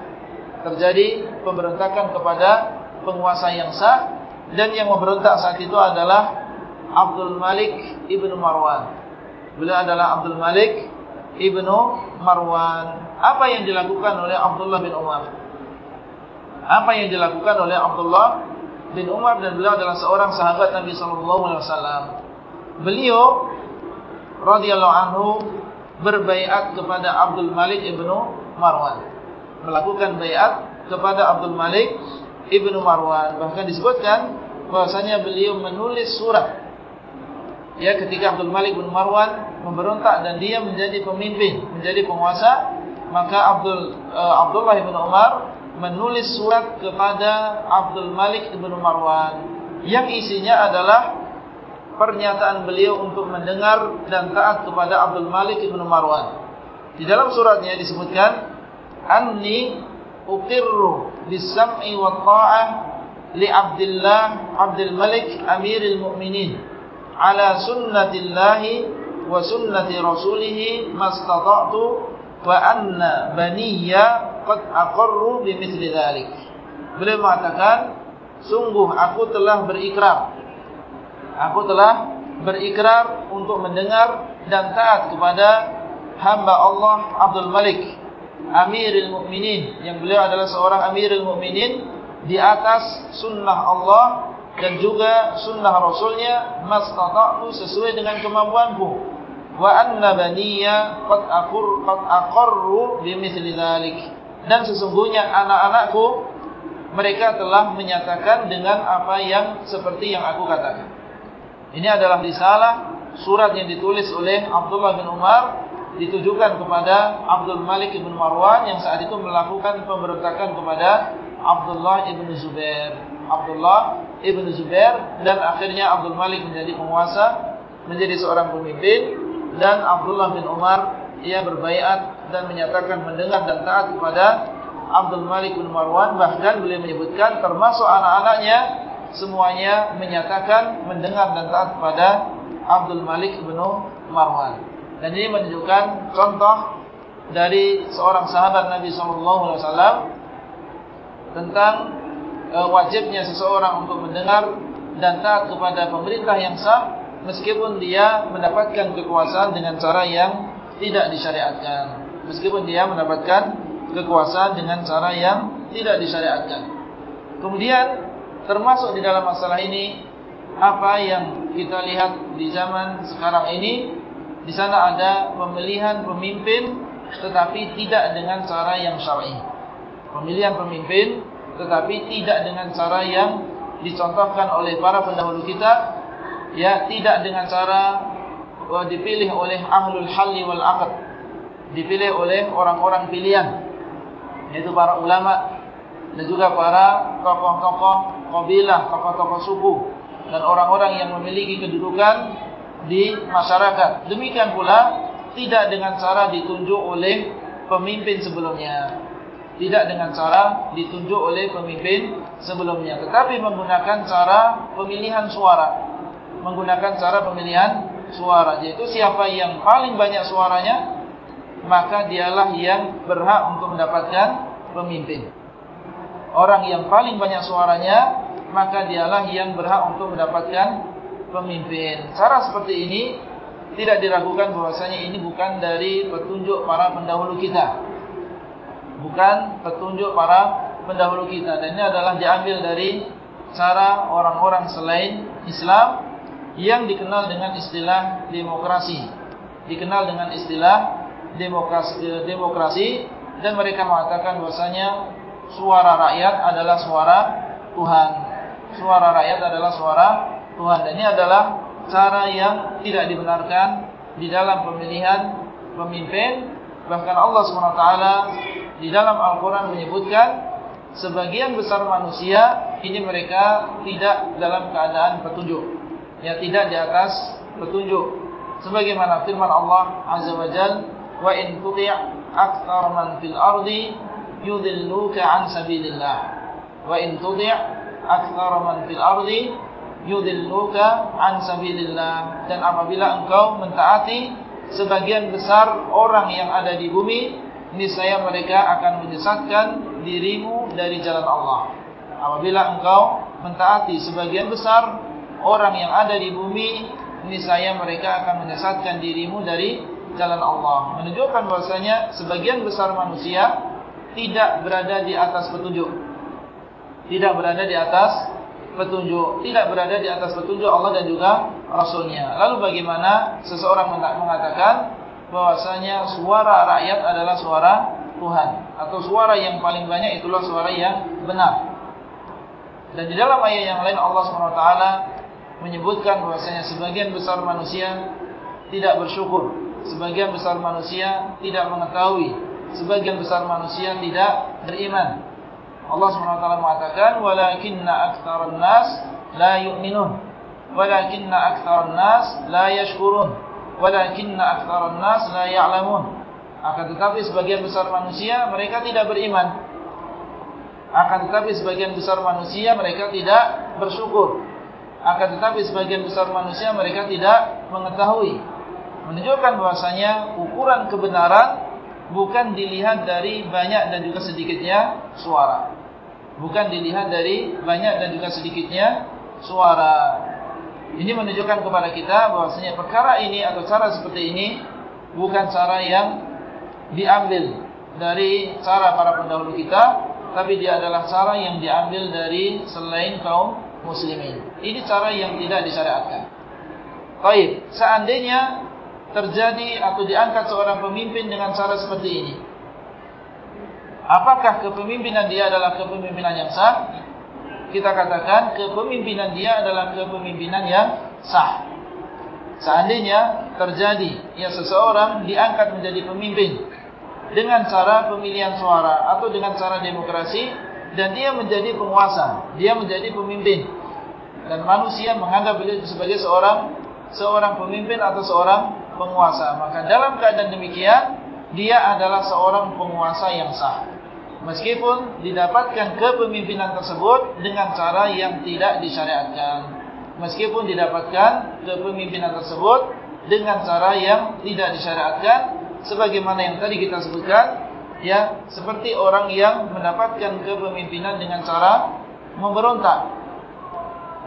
Terjadi pemberontakan kepada penguasa yang sah dan yang memberontak saat itu adalah Abdul Malik ibnu Marwan. Beliau adalah Abdul Malik ibnu Marwan. Apa yang dilakukan oleh Abdullah bin Umar? Apa yang dilakukan oleh Abdullah bin Umar dan beliau adalah seorang sahabat Nabi sallallahu alaihi wasallam. Beliau radhiyallahu anhu berbaiat kepada Abdul Malik ibnu Marwan. Melakukan baiat kepada Abdul Malik ibnu Marwan. Bahkan disebutkan bahasanya beliau menulis surat ya ketika Abdul Malik bin Marwan memberontak dan dia menjadi pemimpin, menjadi penguasa, maka Abdul uh, Abdullah bin Umar menulis surat kepada Abdul Malik bin Marwan yang isinya adalah pernyataan beliau untuk mendengar dan taat kepada Abdul Malik bin Marwan. Di dalam suratnya disebutkan anni uqirru bis-sam'i wa ta'ah li Abdullah Abdul Malik Amirul Mukminin ala sunnatillahi wa sunnati rasulih mastata'tu wa anna baniya qad aqarru bimithli dhalik. Beliau mengatakan sungguh aku telah berikrar. Aku telah berikrar untuk mendengar dan taat kepada hamba Allah Abdul Malik Amirul Mukminin yang beliau adalah seorang Amirul Mukminin di atas sunnah Allah dan juga sunnah rasulnya mastata'tu sesuai dengan kemampuanku. Wa anna baniya qad aqur qad aqarru bimithli dzalik dan sesungguhnya anak-anakku mereka telah menyatakan dengan apa yang seperti yang aku katakan. Ini adalah risalah surat yang ditulis oleh Abdullah bin Umar ditujukan kepada Abdul Malik bin Marwan yang saat itu melakukan pemberontakan kepada Abdullah bin Zubair. Abdullah Ibn Zubair dan akhirnya Abdul Malik menjadi penguasa menjadi seorang pemimpin dan Abdullah bin Umar ia berbaiat dan menyatakan mendengar dan taat kepada Abdul Malik bin Marwan. Bahkan beliau menyebutkan termasuk anak-anaknya semuanya menyatakan mendengar dan taat kepada Abdul Malik bin Marwan. Dan ini menunjukkan contoh dari seorang sahabat Nabi sallallahu alaihi wasallam tentang Eh, wajibnya seseorang untuk mendengar dan taat kepada pemerintah yang sah meskipun dia mendapatkan kekuasaan dengan cara yang tidak disyariatkan. Meskipun dia mendapatkan kekuasaan dengan cara yang tidak disyariatkan. Kemudian termasuk di dalam masalah ini apa yang kita lihat di zaman sekarang ini di sana ada pemilihan pemimpin tetapi tidak dengan cara yang syar'i pemilihan pemimpin tetapi tidak dengan cara yang dicontohkan oleh para pendahulu kita ya tidak dengan cara uh, dipilih oleh ahlul halli wal aqd dipilih oleh orang-orang pilihan yaitu para ulama dan juga para tokoh-tokoh kabilah tokoh-tokoh suku dan orang-orang yang memiliki kedudukan di masyarakat. Demikian pula tidak dengan cara ditunjuk oleh pemimpin sebelumnya tidak dengan cara ditunjuk oleh pemimpin sebelumnya tetapi menggunakan cara pemilihan suara. Menggunakan cara pemilihan suara yaitu siapa yang paling banyak suaranya maka dialah yang berhak untuk mendapatkan pemimpin. Orang yang paling banyak suaranya maka dialah yang berhak untuk mendapatkan pemimpin. Cara seperti ini tidak diragukan bahwasanya ini bukan dari petunjuk para pendahulu kita bukan petunjuk para pendahulu kita. Dan ini adalah diambil dari cara orang-orang selain Islam yang dikenal dengan istilah demokrasi. Dikenal dengan istilah demokrasi, eh, demokrasi dan mereka mengatakan bahasanya suara rakyat adalah suara Tuhan. Suara rakyat adalah suara Tuhan. Dan ini adalah cara yang tidak dibenarkan di dalam pemilihan pemimpin. Bahkan Allah SWT di dalam Al-Quran menyebutkan sebagian besar manusia ini mereka tidak dalam keadaan petunjuk. Ya tidak di atas petunjuk. Sebagaimana firman Allah Azza wa Jal wa in tuti' akthar man fil ardi yudilluka an sabilillah. Wa in tuti' akthar man fil ardi yudilluka an sabilillah. Dan apabila engkau mentaati sebagian besar orang yang ada di bumi niscaya mereka akan menyesatkan dirimu dari jalan Allah. Apabila engkau mentaati sebagian besar orang yang ada di bumi niscaya mereka akan menyesatkan dirimu dari jalan Allah. Menunjukkan bahasanya sebagian besar manusia tidak berada di atas petunjuk. Tidak berada di atas petunjuk. Tidak berada di atas petunjuk Allah dan juga Rasulnya. Lalu bagaimana seseorang mengatakan bahwasanya suara rakyat adalah suara Tuhan. Atau suara yang paling banyak itulah suara yang benar. Dan di dalam ayat yang lain Allah SWT menyebutkan bahwasanya sebagian besar manusia tidak bersyukur, sebagian besar manusia tidak mengetahui, sebagian besar manusia tidak beriman. Allah SWT mengatakan walakinna aktsaran nas la yu'minun. Walakinna aktsaran nas la yashkurun walakinna aktsaran nas la ya'lamun. Akan tetapi sebagian besar manusia mereka tidak beriman. Akan tetapi sebagian besar manusia mereka tidak bersyukur. Akan tetapi sebagian besar manusia mereka tidak mengetahui. Menunjukkan bahwasanya ukuran kebenaran bukan dilihat dari banyak dan juga sedikitnya suara. Bukan dilihat dari banyak dan juga sedikitnya suara. Ini menunjukkan kepada kita bahwasanya perkara ini atau cara seperti ini bukan cara yang diambil dari cara para pendahulu kita, tapi dia adalah cara yang diambil dari selain kaum muslimin. Ini cara yang tidak disyariatkan. Baik, seandainya terjadi atau diangkat seorang pemimpin dengan cara seperti ini, Apakah kepemimpinan dia adalah kepemimpinan yang sah? Kita katakan kepemimpinan dia adalah kepemimpinan yang sah. Seandainya terjadi ya seseorang diangkat menjadi pemimpin dengan cara pemilihan suara atau dengan cara demokrasi dan dia menjadi penguasa, dia menjadi pemimpin. Dan manusia menganggap beliau sebagai seorang seorang pemimpin atau seorang penguasa, maka dalam keadaan demikian dia adalah seorang penguasa yang sah meskipun didapatkan kepemimpinan tersebut dengan cara yang tidak disyariatkan. Meskipun didapatkan kepemimpinan tersebut dengan cara yang tidak disyariatkan sebagaimana yang tadi kita sebutkan ya seperti orang yang mendapatkan kepemimpinan dengan cara memberontak.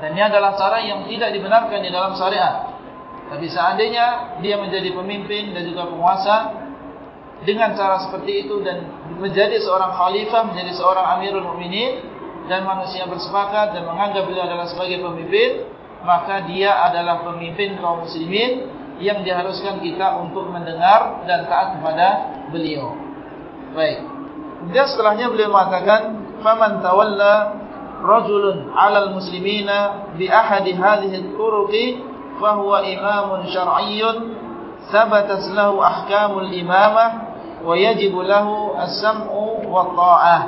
Dan ini adalah cara yang tidak dibenarkan di dalam syariat. Tapi seandainya dia menjadi pemimpin dan juga penguasa dengan cara seperti itu dan menjadi seorang khalifah, menjadi seorang amirul mu'minin dan manusia bersepakat dan menganggap beliau adalah sebagai pemimpin, maka dia adalah pemimpin kaum muslimin yang diharuskan kita untuk mendengar dan taat kepada beliau. Baik. Kemudian setelahnya beliau mengatakan, "Faman tawalla rajulun 'alal muslimina bi ahadi hadhihi at-turuqi fa huwa imamun syar'iyyun thabatat lahu ahkamul imamah wa yajibu lahu as-sam'u wa ta'ah.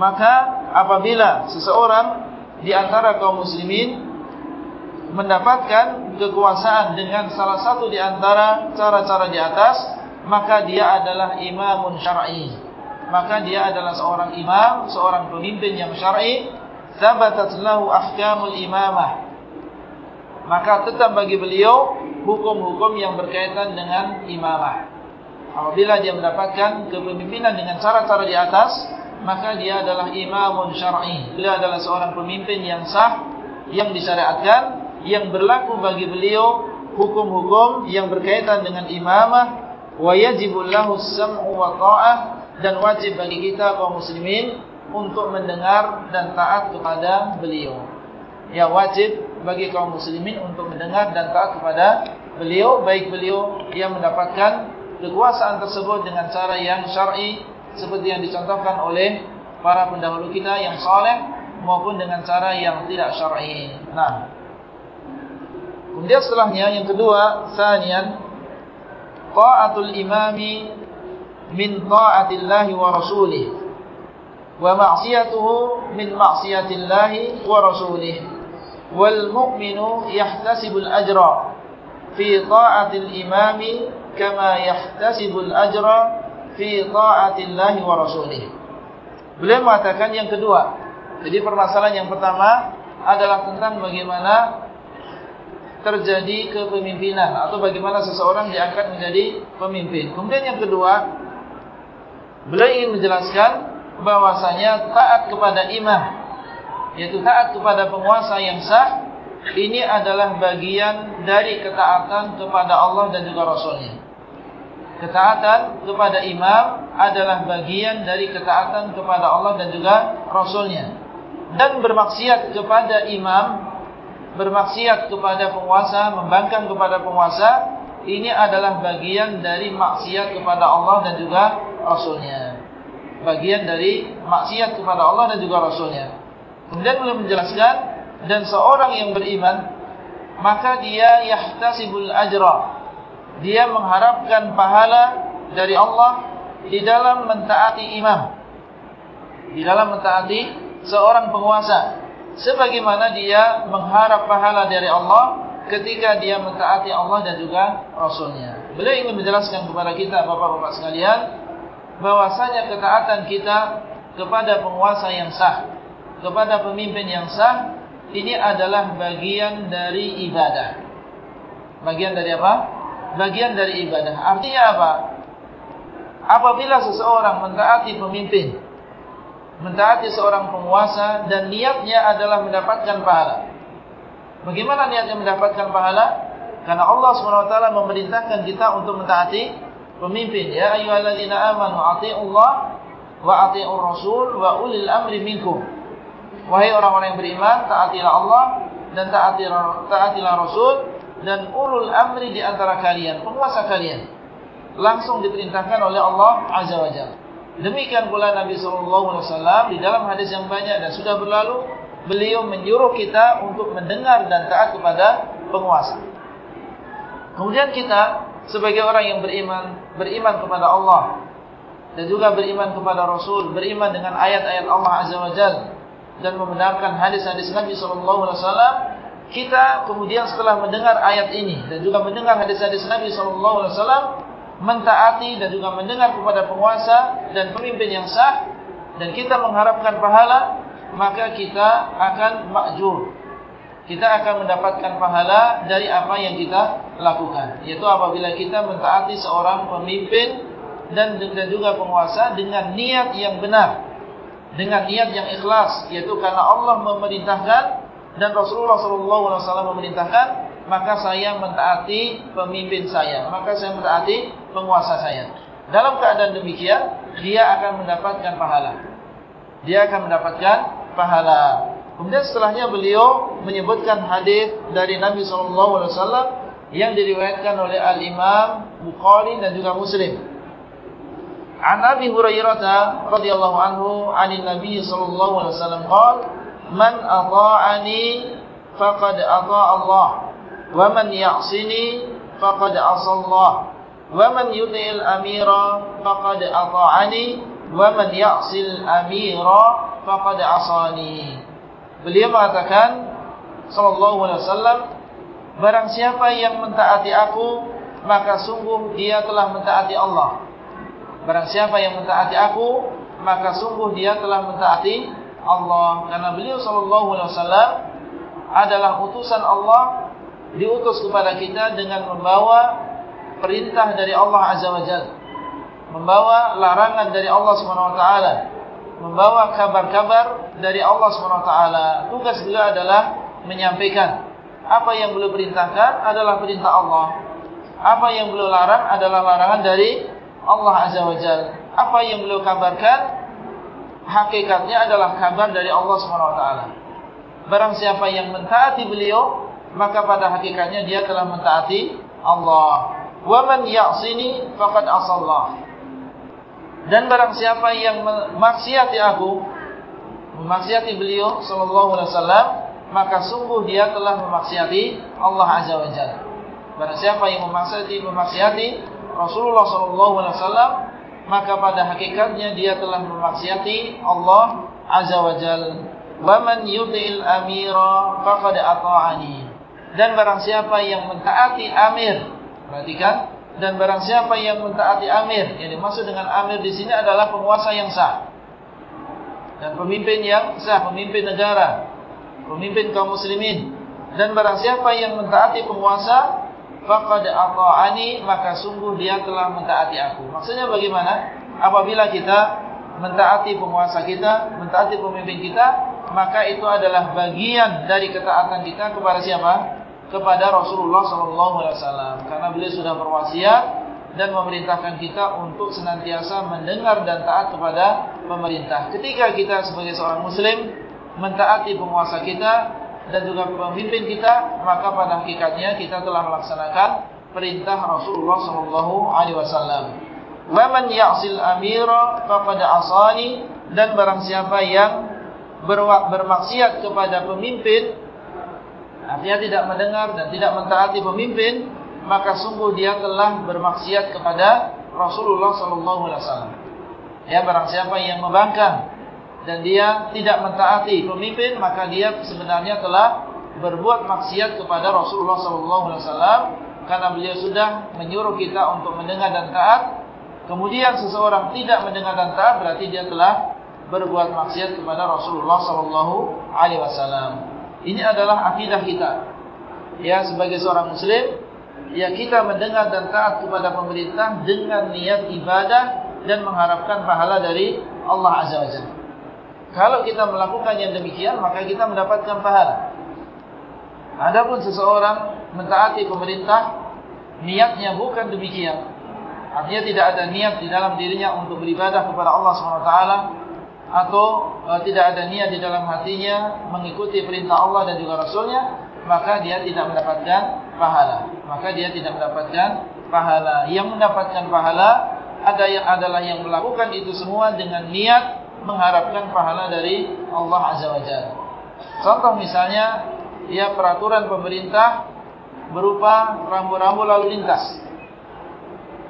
Maka apabila seseorang di antara kaum muslimin mendapatkan kekuasaan dengan salah satu di antara cara-cara di atas maka dia adalah imamun syar'i. Maka dia adalah seorang imam seorang pemimpin yang syar'i. Thabatat lahu ahkamul imamah. Maka tetap bagi beliau hukum-hukum yang berkaitan dengan imamah Apabila dia mendapatkan kepemimpinan dengan cara-cara di atas, maka dia adalah imamun syar'i. Dia adalah seorang pemimpin yang sah, yang disyariatkan, yang berlaku bagi beliau hukum-hukum yang berkaitan dengan imamah wa yajibu lahu sam'u wa ta'ah dan wajib bagi kita kaum muslimin untuk mendengar dan taat kepada beliau. Ya wajib bagi kaum muslimin untuk mendengar dan taat kepada beliau baik beliau yang mendapatkan kekuasaan tersebut dengan cara yang syar'i seperti yang dicontohkan oleh para pendahulu kita yang saleh maupun dengan cara yang tidak syar'i. Nah. Kemudian setelahnya yang kedua, sanian ta'atul imami min ta'atillahi wa rasulih wa ma'siyatuhu min ma'siyatillahi wa rasulih wal mu'minu yahtasibul ajra fi ta'atil imami kama yahtasibul ajra fi ta'atillahi wa rasulih beliau mengatakan yang kedua. Jadi permasalahan yang pertama adalah tentang bagaimana terjadi kepemimpinan atau bagaimana seseorang diangkat menjadi pemimpin. Kemudian yang kedua beliau ingin menjelaskan bahwasanya taat kepada imam yaitu taat kepada penguasa yang sah ini adalah bagian dari ketaatan kepada Allah dan juga Rasulnya. Ketaatan kepada imam adalah bagian dari ketaatan kepada Allah dan juga Rasulnya. Dan bermaksiat kepada imam, bermaksiat kepada penguasa, membangkang kepada penguasa, ini adalah bagian dari maksiat kepada Allah dan juga Rasulnya bagian dari maksiat kepada Allah dan juga Rasulnya. Kemudian beliau menjelaskan dan seorang yang beriman maka dia yahtasibul ajra. Dia mengharapkan pahala dari Allah di dalam mentaati imam. Di dalam mentaati seorang penguasa sebagaimana dia mengharap pahala dari Allah ketika dia mentaati Allah dan juga Rasulnya. Beliau ingin menjelaskan kepada kita Bapak-bapak sekalian bahwasanya ketaatan kita kepada penguasa yang sah, kepada pemimpin yang sah, ini adalah bagian dari ibadah. Bagian dari apa? Bagian dari ibadah. Artinya apa? Apabila seseorang mentaati pemimpin, mentaati seorang penguasa dan niatnya adalah mendapatkan pahala. Bagaimana niatnya mendapatkan pahala? Karena Allah SWT memerintahkan kita untuk mentaati pemimpin ya ayyuhallazina amanu atiiullah wa atiiur rasul wa ulil amri minkum wahai orang-orang yang beriman taatilah Allah dan taatilah taatilah rasul dan ulul amri di antara kalian penguasa kalian langsung diperintahkan oleh Allah azza wajalla demikian pula Nabi wasallam di dalam hadis yang banyak dan sudah berlalu beliau menyuruh kita untuk mendengar dan taat kepada penguasa. Kemudian kita sebagai orang yang beriman, beriman kepada Allah dan juga beriman kepada Rasul, beriman dengan ayat-ayat Allah Azza wa Jal dan membenarkan hadis-hadis Nabi Sallallahu Alaihi Wasallam, kita kemudian setelah mendengar ayat ini dan juga mendengar hadis-hadis Nabi Wasallam, mentaati dan juga mendengar kepada penguasa dan pemimpin yang sah dan kita mengharapkan pahala, maka kita akan makjur kita akan mendapatkan pahala dari apa yang kita lakukan. Yaitu apabila kita mentaati seorang pemimpin dan juga penguasa dengan niat yang benar. Dengan niat yang ikhlas. Yaitu karena Allah memerintahkan dan Rasulullah SAW memerintahkan. Maka saya mentaati pemimpin saya. Maka saya mentaati penguasa saya. Dalam keadaan demikian, dia akan mendapatkan pahala. Dia akan mendapatkan pahala. Kemudian setelahnya beliau menyebutkan hadis dari Nabi sallallahu alaihi wasallam yang diriwayatkan oleh Al-Imam Bukhari dan juga Muslim. An Abi Hurairah radhiyallahu anhu 'anil Nabi sallallahu alaihi wasallam qala man ata'ani faqad ata'a Allah. Wa man ya'sini faqad 'asa Allah. Wa man yuti'il amira faqad ata'ani wa man ya'sil amira faqad 'asani. Beliau mengatakan sallallahu alaihi wasallam barang siapa yang mentaati aku maka sungguh dia telah mentaati Allah. Barang siapa yang mentaati aku maka sungguh dia telah mentaati Allah karena beliau sallallahu alaihi wasallam adalah utusan Allah diutus kepada kita dengan membawa perintah dari Allah azza wajalla membawa larangan dari Allah Subhanahu wa taala membawa kabar-kabar dari Allah SWT. Tugas beliau adalah menyampaikan apa yang beliau perintahkan adalah perintah Allah. Apa yang beliau larang adalah larangan dari Allah Azza wa Jal. apa yang beliau kabarkan hakikatnya adalah kabar dari Allah SWT. Barang siapa yang mentaati beliau, maka pada hakikatnya dia telah mentaati Allah. Man ya'sini faqad asallah. Dan barang siapa yang memaksiati aku, memaksiati beliau wasallam, maka sungguh dia telah memaksiati Allah azza wa jalla. Barang siapa yang memaksiati memaksiati Rasulullah wasallam, maka pada hakikatnya dia telah memaksiati Allah azza wa. Wa man yuti'il amira faqad ata'ani. Dan barang siapa yang mentaati amir, perhatikan, dan barang siapa yang mentaati amir, yang dimaksud dengan amir di sini adalah penguasa yang sah. Dan pemimpin yang sah, pemimpin negara, pemimpin kaum muslimin. Dan barang siapa yang mentaati penguasa, faqad ata'ani, maka sungguh dia telah mentaati aku. Maksudnya bagaimana? Apabila kita mentaati penguasa kita, mentaati pemimpin kita, maka itu adalah bagian dari ketaatan kita kepada siapa? Kepada Rasulullah SAW. Karena beliau sudah berwasiat dan memerintahkan kita untuk senantiasa mendengar dan taat kepada pemerintah. Ketika kita sebagai seorang Muslim mentaati penguasa kita dan juga pemimpin kita, maka pada hakikatnya kita telah melaksanakan perintah Rasulullah SAW. Waman ya'sil amira faqad asani dan barang siapa yang bermaksiat kepada pemimpin artinya tidak mendengar dan tidak mentaati pemimpin maka sungguh dia telah bermaksiat kepada Rasulullah sallallahu alaihi wasallam ya barang siapa yang membangkang dan dia tidak mentaati pemimpin maka dia sebenarnya telah berbuat maksiat kepada Rasulullah wasallam karena beliau sudah menyuruh kita untuk mendengar dan taat kemudian seseorang tidak mendengar dan taat berarti dia telah berbuat maksiat kepada Rasulullah wasallam. Ini adalah akidah kita. Ya sebagai seorang muslim, ya kita mendengar dan taat kepada pemerintah dengan niat ibadah dan mengharapkan pahala dari Allah azza wajalla. Kalau kita melakukan yang demikian, maka kita mendapatkan pahala. Adapun seseorang mentaati pemerintah, niatnya bukan demikian. Artinya tidak ada niat di dalam dirinya untuk beribadah kepada Allah SWT atau e, tidak ada niat di dalam hatinya mengikuti perintah Allah dan juga Rasulnya, maka dia tidak mendapatkan pahala. Maka dia tidak mendapatkan pahala. Yang mendapatkan pahala ada yang adalah yang melakukan itu semua dengan niat mengharapkan pahala dari Allah Azza wa Jalla. Contoh misalnya, ya peraturan pemerintah berupa rambu-rambu lalu lintas.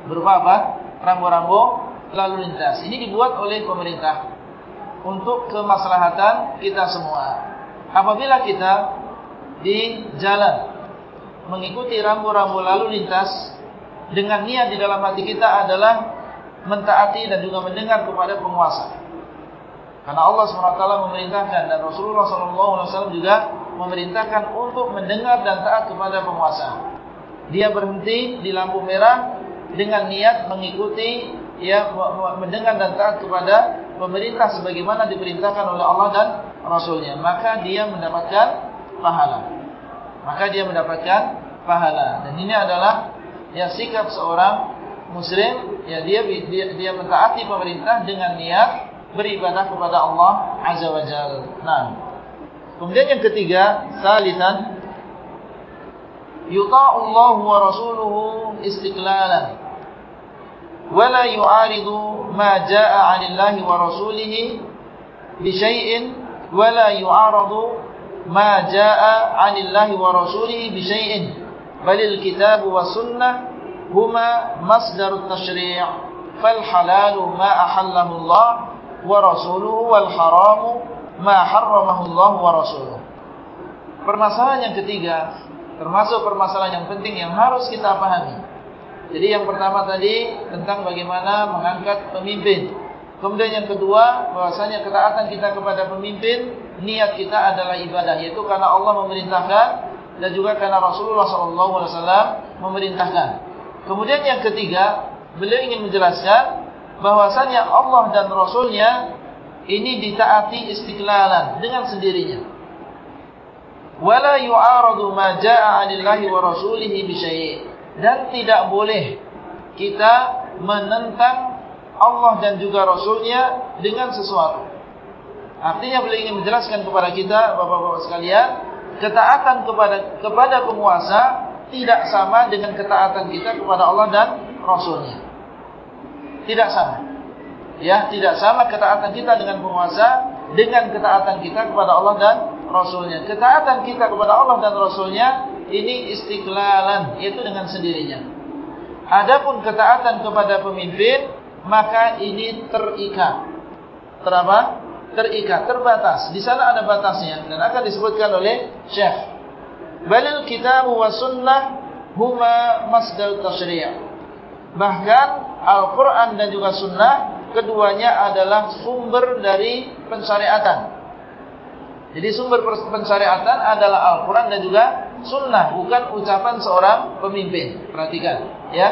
Berupa apa? Rambu-rambu lalu lintas. Ini dibuat oleh pemerintah untuk kemaslahatan kita semua. Apabila kita di jalan mengikuti rambu-rambu lalu lintas dengan niat di dalam hati kita adalah mentaati dan juga mendengar kepada penguasa. Karena Allah SWT memerintahkan dan Rasulullah SAW juga memerintahkan untuk mendengar dan taat kepada penguasa. Dia berhenti di lampu merah dengan niat mengikuti ya mendengar dan taat kepada pemerintah sebagaimana diperintahkan oleh Allah dan Rasulnya, maka dia mendapatkan pahala. Maka dia mendapatkan pahala. Dan ini adalah ya sikap seorang Muslim, ya dia dia, dia mentaati pemerintah dengan niat beribadah kepada Allah Azza wa Jalla. Nah, kemudian yang ketiga, salisan yuta'u Allah wa rasuluhu istiqlalan wa la yu'aridu ما جاء عن الله ورسوله بشيء ولا يعارض ما جاء عن الله ورسوله بشيء بل الكتاب والسنة هما مصدر التشريع فالحلال wa rasuluhu wal haramu ma harramahullahu wa rasuluhu. Permasalahan yang ketiga, termasuk permasalahan yang penting yang harus kita pahami. Jadi yang pertama tadi tentang bagaimana mengangkat pemimpin. Kemudian yang kedua, bahwasanya ketaatan kita kepada pemimpin, niat kita adalah ibadah yaitu karena Allah memerintahkan dan juga karena Rasulullah SAW alaihi wasallam memerintahkan. Kemudian yang ketiga, beliau ingin menjelaskan bahwasanya Allah dan Rasulnya ini ditaati istiqlalan dengan sendirinya. Wala yu'aradu ma ja'a 'anillahi wa rasulihi bi dan tidak boleh kita menentang Allah dan juga Rasulnya dengan sesuatu. Artinya beliau ingin menjelaskan kepada kita, bapak-bapak sekalian, ketaatan kepada kepada penguasa tidak sama dengan ketaatan kita kepada Allah dan Rasulnya. Tidak sama. Ya, tidak sama ketaatan kita dengan penguasa dengan ketaatan kita kepada Allah dan Rasulnya. Ketaatan kita kepada Allah dan Rasulnya ini istiqlalan, yaitu dengan sendirinya. Adapun ketaatan kepada pemimpin, maka ini terikat. Terapa? terikat, terbatas. Di sana ada batasnya dan akan disebutkan oleh Syekh. Balil kitab wa sunnah huma masdar tasyri'. Bahkan Al-Qur'an dan juga sunnah keduanya adalah sumber dari pensyariatan. Jadi sumber pensyariatan adalah Al-Qur'an dan juga sunnah, bukan ucapan seorang pemimpin. Perhatikan, ya.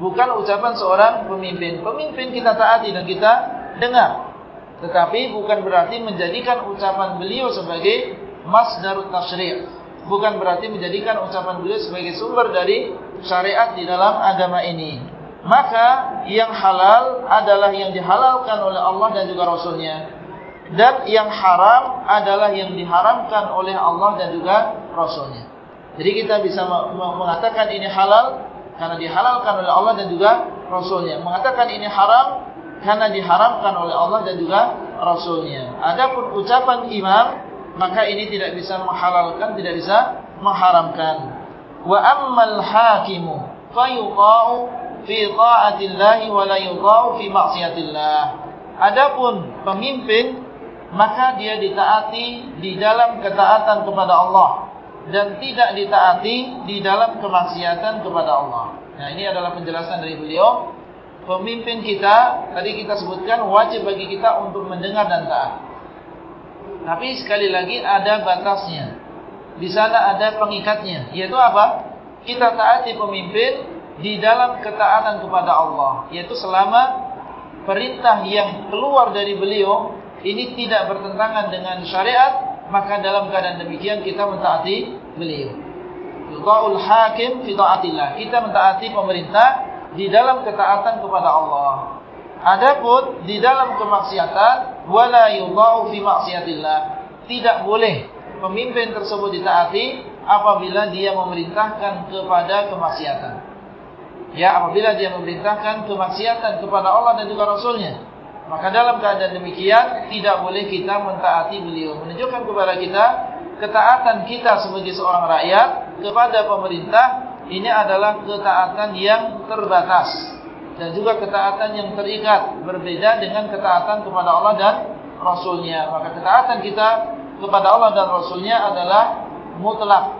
Bukan ucapan seorang pemimpin. Pemimpin kita taati dan kita dengar. Tetapi bukan berarti menjadikan ucapan beliau sebagai masdarut tasyri' Bukan berarti menjadikan ucapan beliau sebagai sumber dari syariat di dalam agama ini. Maka yang halal adalah yang dihalalkan oleh Allah dan juga Rasulnya. Dan yang haram adalah yang diharamkan oleh Allah dan juga Rasulnya. Jadi kita bisa mengatakan ini halal karena dihalalkan oleh Allah dan juga Rasulnya. Mengatakan ini haram karena diharamkan oleh Allah dan juga Rasulnya. Adapun ucapan imam, maka ini tidak bisa menghalalkan, tidak bisa mengharamkan. Wa ammal hakimu fayuqa'u fi ta'atillahi wa la yuqa'u fi ma'siyatillah. Adapun pemimpin, maka dia ditaati di dalam ketaatan kepada Allah dan tidak ditaati di dalam kemaksiatan kepada Allah. Nah, ini adalah penjelasan dari beliau pemimpin kita, tadi kita sebutkan wajib bagi kita untuk mendengar dan taat. Tapi sekali lagi ada batasnya. Di sana ada pengikatnya, yaitu apa? Kita taati pemimpin di dalam ketaatan kepada Allah, yaitu selama perintah yang keluar dari beliau ini tidak bertentangan dengan syariat, maka dalam keadaan demikian kita mentaati beliau. Yuta'ul hakim fi ta'atillah. Kita mentaati pemerintah di dalam ketaatan kepada Allah. Adapun di dalam kemaksiatan wala yudha'u fi maksiatillah. Tidak boleh pemimpin tersebut ditaati apabila dia memerintahkan kepada kemaksiatan. Ya, apabila dia memerintahkan kemaksiatan kepada Allah dan juga Rasulnya. Maka dalam keadaan demikian tidak boleh kita mentaati beliau. Menunjukkan kepada kita ketaatan kita sebagai seorang rakyat kepada pemerintah ini adalah ketaatan yang terbatas dan juga ketaatan yang terikat berbeda dengan ketaatan kepada Allah dan Rasulnya. Maka ketaatan kita kepada Allah dan Rasulnya adalah mutlak.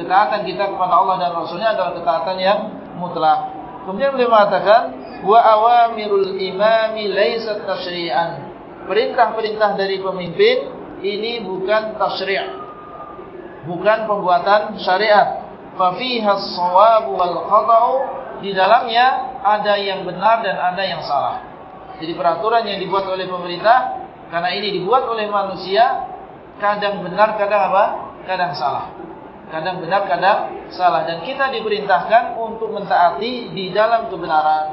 Ketaatan kita kepada Allah dan Rasulnya adalah ketaatan yang mutlak. Kemudian beliau mengatakan wa awamirul imami laisat tasyri'an. Perintah-perintah dari pemimpin ini bukan tasyri'. Bukan pembuatan syariat fafiha as-shawab wal khata'u di dalamnya ada yang benar dan ada yang salah. Jadi peraturan yang dibuat oleh pemerintah karena ini dibuat oleh manusia kadang benar kadang apa? Kadang salah. Kadang benar kadang salah dan kita diperintahkan untuk mentaati di dalam kebenaran.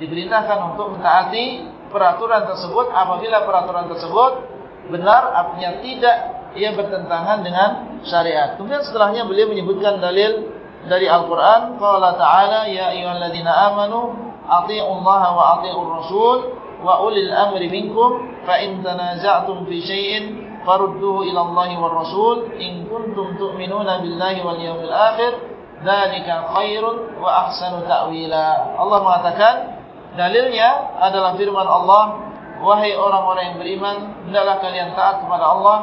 Diperintahkan untuk mentaati peraturan tersebut apabila peraturan tersebut benar artinya tidak ia bertentangan dengan syariat. Kemudian setelahnya beliau menyebutkan dalil dari Al-Quran. Qala ta'ala, Ya ayuhalladzina amanu, ati'ullaha wa ati'ur rasul, wa ulil amri minkum, fa in tanaza'tum fi syai'in, farudduhu ilallahi wa rasul, in kuntum tu'minuna billahi wal yawmil akhir, dhalika khairun wa ahsanu ta'wila. Allah mengatakan, dalilnya adalah firman Allah, Wahai orang-orang yang beriman, hendaklah kalian taat kepada Allah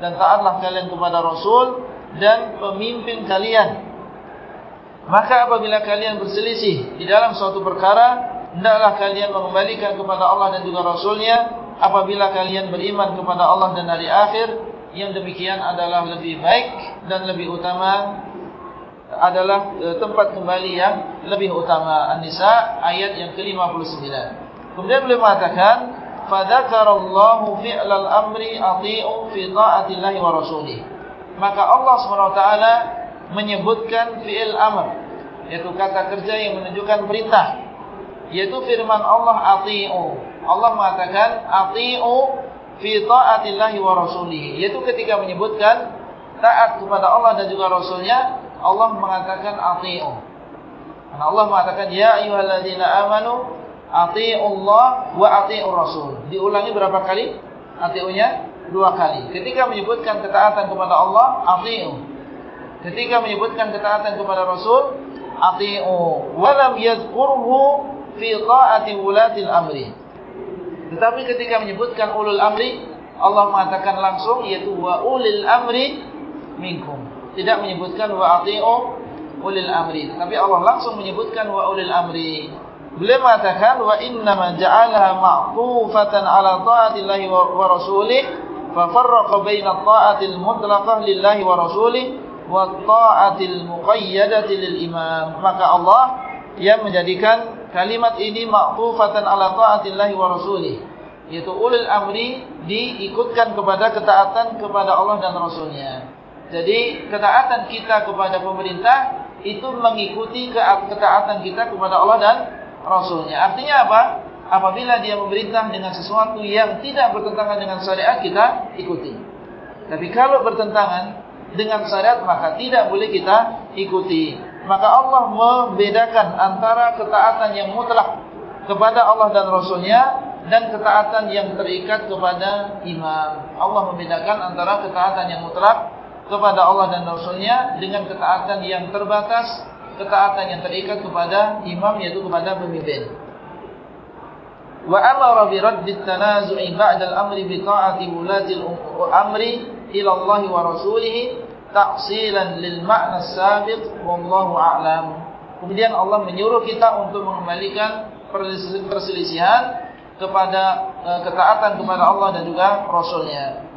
dan taatlah kalian kepada Rasul dan pemimpin kalian. Maka apabila kalian berselisih di dalam suatu perkara, hendaklah kalian mengembalikan kepada Allah dan juga Rasulnya. Apabila kalian beriman kepada Allah dan hari akhir, yang demikian adalah lebih baik dan lebih utama adalah e, tempat kembali yang lebih utama. An-Nisa ayat yang ke-59. Kemudian beliau mengatakan, fadzakarallahu fi'lal amri ati'u fi ta'atillahi wa rasulih. Maka Allah SWT menyebutkan fi'il amr yaitu kata kerja yang menunjukkan perintah yaitu firman Allah ati'u. Allah mengatakan ati'u fi ta'atillahi wa rasulih. Yaitu ketika menyebutkan taat kepada Allah dan juga Rasulnya, Allah mengatakan ati'u. Karena Allah mengatakan ya ayyuhalladzina amanu ati'u Allah wa ati'u Rasul. Diulangi berapa kali? Ati'unya dua kali. Ketika menyebutkan ketaatan kepada Allah, ati'u. Ketika menyebutkan ketaatan kepada Rasul, ati'u. Walam yadhkurhu fi ta'ati wulatil amri. Tetapi ketika menyebutkan ulul amri, Allah mengatakan langsung yaitu wa ulil amri minkum. Tidak menyebutkan wa ati'u ulil amri, tapi Allah langsung menyebutkan wa ulil amri. Beliau mengatakan wa inna ma ja'alaha ma'tufatan 'ala ta'atillahi wa rasulih fa farraqa baina ta'atil mutlaqah lillahi wa rasulih wa ta'atil muqayyadati lil imam. Maka Allah yang menjadikan kalimat ini ma'tufatan ala ta'atillahi wa rasulih. Yaitu ulil amri diikutkan kepada ketaatan kepada Allah dan Rasulnya. Jadi ketaatan kita kepada pemerintah itu mengikuti ketaatan kita kepada Allah dan Rasulnya. Artinya apa? apabila dia memerintah dengan sesuatu yang tidak bertentangan dengan syariat kita ikuti. Tapi kalau bertentangan dengan syariat maka tidak boleh kita ikuti maka Allah membedakan antara ketaatan yang mutlak kepada Allah dan Rasulnya dan ketaatan yang terikat kepada imam. Allah membedakan antara ketaatan yang mutlak kepada Allah dan Rasulnya dengan ketaatan yang terbatas, ketaatan yang terikat kepada imam yaitu kepada pemimpin. Wa amara bi raddit tanazu'i ba'da al-amri bi ta'ati wulati al-amri ila Allah wa rasulih taksilan lil makna sabiq wallahu a'lam. Kemudian Allah menyuruh kita untuk mengembalikan perselisihan kepada uh, ketaatan kepada Allah dan juga Rasulnya.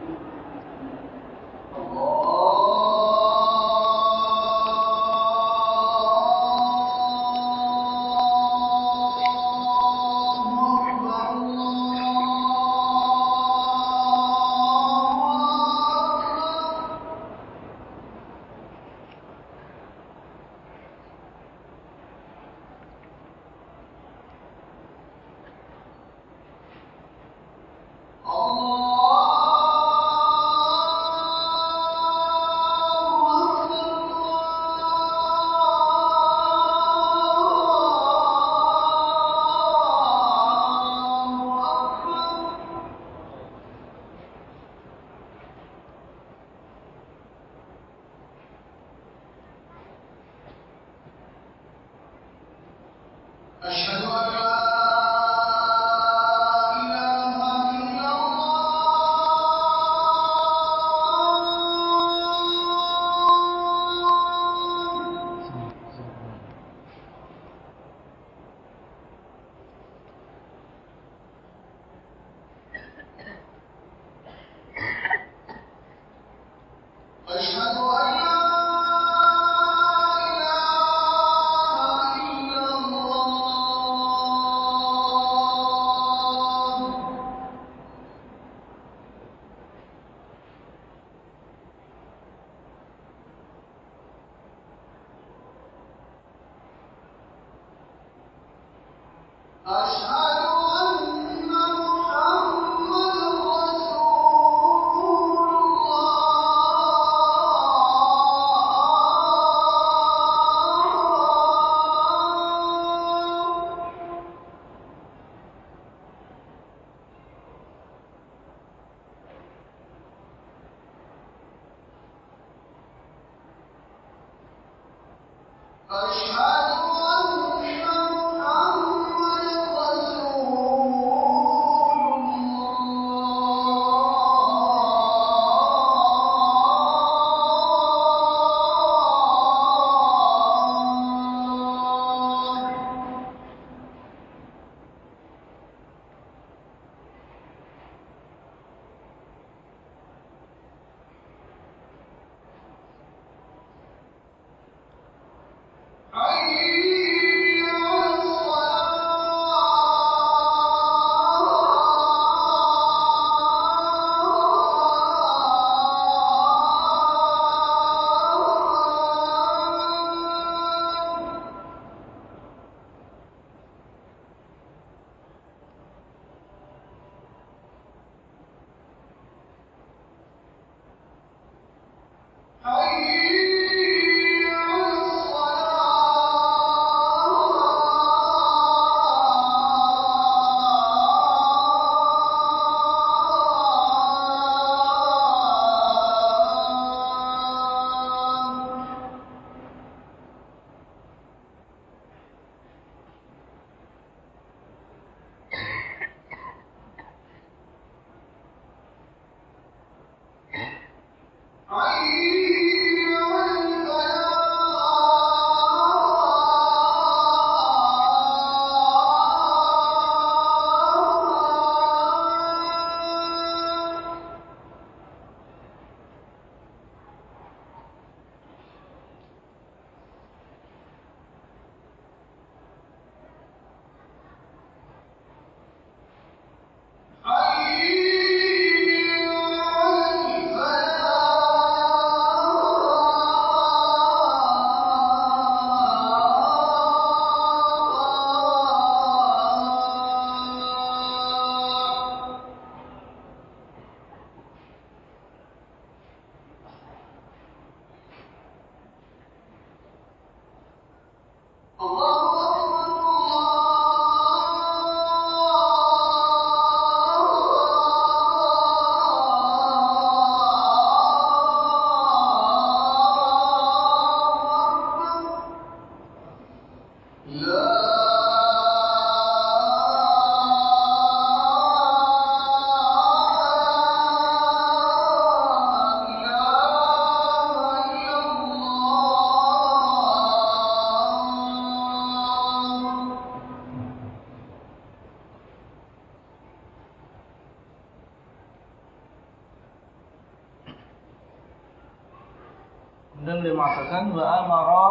Mengatakan wa amara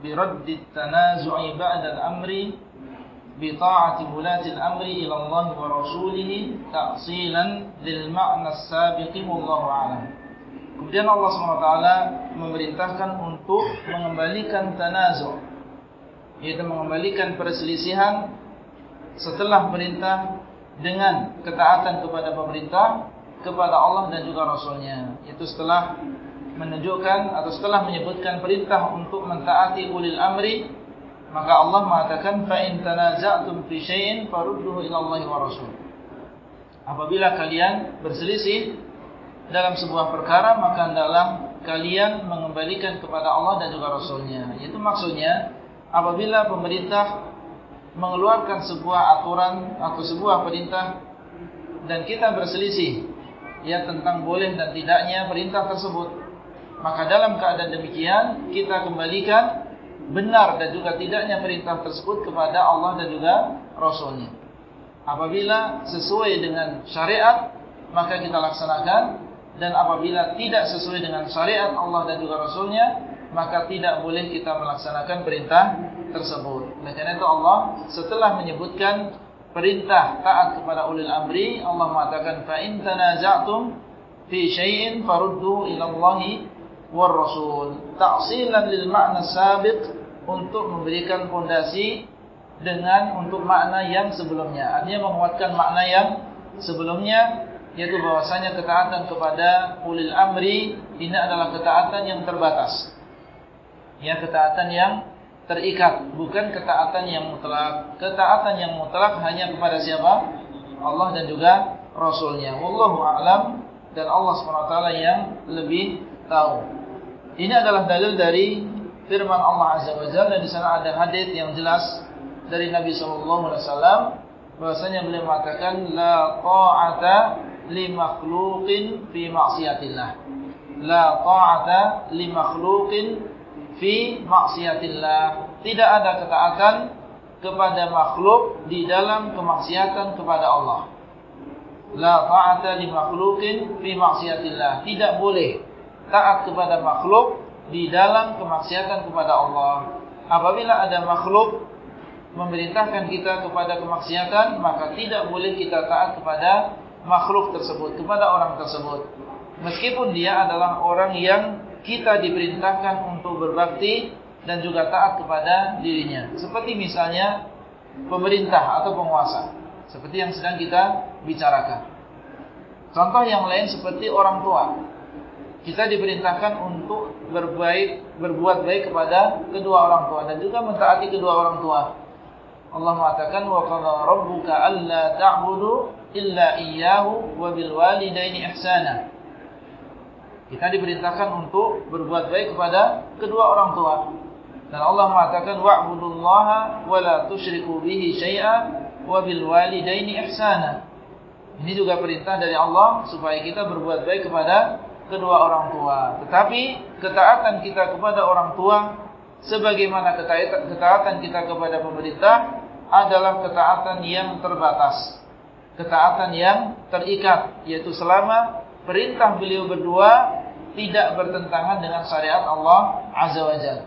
bi raddi tanazu'i ba'da al-amri bi ta'ati ulati al-amri ila Allah wa rasulih ta'silan lil ma'na as-sabiq wallahu a'lam. Kemudian Allah SWT memerintahkan untuk mengembalikan tanazu' yaitu mengembalikan perselisihan setelah perintah dengan ketaatan kepada pemerintah kepada Allah dan juga Rasulnya. Itu setelah menunjukkan atau setelah menyebutkan perintah untuk mentaati ulil amri maka Allah mengatakan fa in tanaza'tum fi syai'in farudduhu ila Allah wa rasul. Apabila kalian berselisih dalam sebuah perkara maka hendaklah kalian mengembalikan kepada Allah dan juga rasulnya. Itu maksudnya apabila pemerintah mengeluarkan sebuah aturan atau sebuah perintah dan kita berselisih ya tentang boleh dan tidaknya perintah tersebut maka dalam keadaan demikian kita kembalikan benar dan juga tidaknya perintah tersebut kepada Allah dan juga Rasulnya. Apabila sesuai dengan syariat maka kita laksanakan dan apabila tidak sesuai dengan syariat Allah dan juga Rasulnya maka tidak boleh kita melaksanakan perintah tersebut. Karena itu Allah setelah menyebutkan perintah taat kepada ulil amri Allah mengatakan fa in tanaza'tum fi syai'in faruddu ila Allahi war rasul ta'silan lil makna sabiq untuk memberikan fondasi dengan untuk makna yang sebelumnya. Artinya menguatkan makna yang sebelumnya yaitu bahwasanya ketaatan kepada ulil amri ini adalah ketaatan yang terbatas. Ya ketaatan yang terikat bukan ketaatan yang mutlak. Ketaatan yang mutlak hanya kepada siapa? Allah dan juga rasulnya. Wallahu a'lam. Dan Allah SWT yang lebih tahu ini adalah dalil dari firman Allah Azza wa Jalla dan di sana ada hadis yang jelas dari Nabi sallallahu alaihi wasallam bahwasanya beliau mengatakan la ta'ata li makhluqin fi ma'siyatillah. La ta'ata li makhluqin fi ma'siyatillah. Tidak ada ketaatan kepada makhluk di dalam kemaksiatan kepada Allah. La ta'ata li makhluqin fi ma'siyatillah. Tidak boleh taat kepada makhluk di dalam kemaksiatan kepada Allah. Apabila ada makhluk memerintahkan kita kepada kemaksiatan, maka tidak boleh kita taat kepada makhluk tersebut, kepada orang tersebut. Meskipun dia adalah orang yang kita diperintahkan untuk berbakti dan juga taat kepada dirinya. Seperti misalnya pemerintah atau penguasa. Seperti yang sedang kita bicarakan. Contoh yang lain seperti orang tua kita diperintahkan untuk berbaik, berbuat baik kepada kedua orang tua dan juga mentaati kedua orang tua. Allah mengatakan wa qala rabbuka alla ta'budu illa iyyahu wa bil walidaini ihsana. Kita diperintahkan untuk berbuat baik kepada kedua orang tua. Dan Allah mengatakan wa'budullaha wa la tusyriku bihi syai'a wa bil walidaini ihsana. Ini juga perintah dari Allah supaya kita berbuat baik kepada kedua orang tua. Tetapi ketaatan kita kepada orang tua sebagaimana ketaatan kita kepada pemerintah adalah ketaatan yang terbatas. Ketaatan yang terikat yaitu selama perintah beliau berdua tidak bertentangan dengan syariat Allah Azza wa Jalla.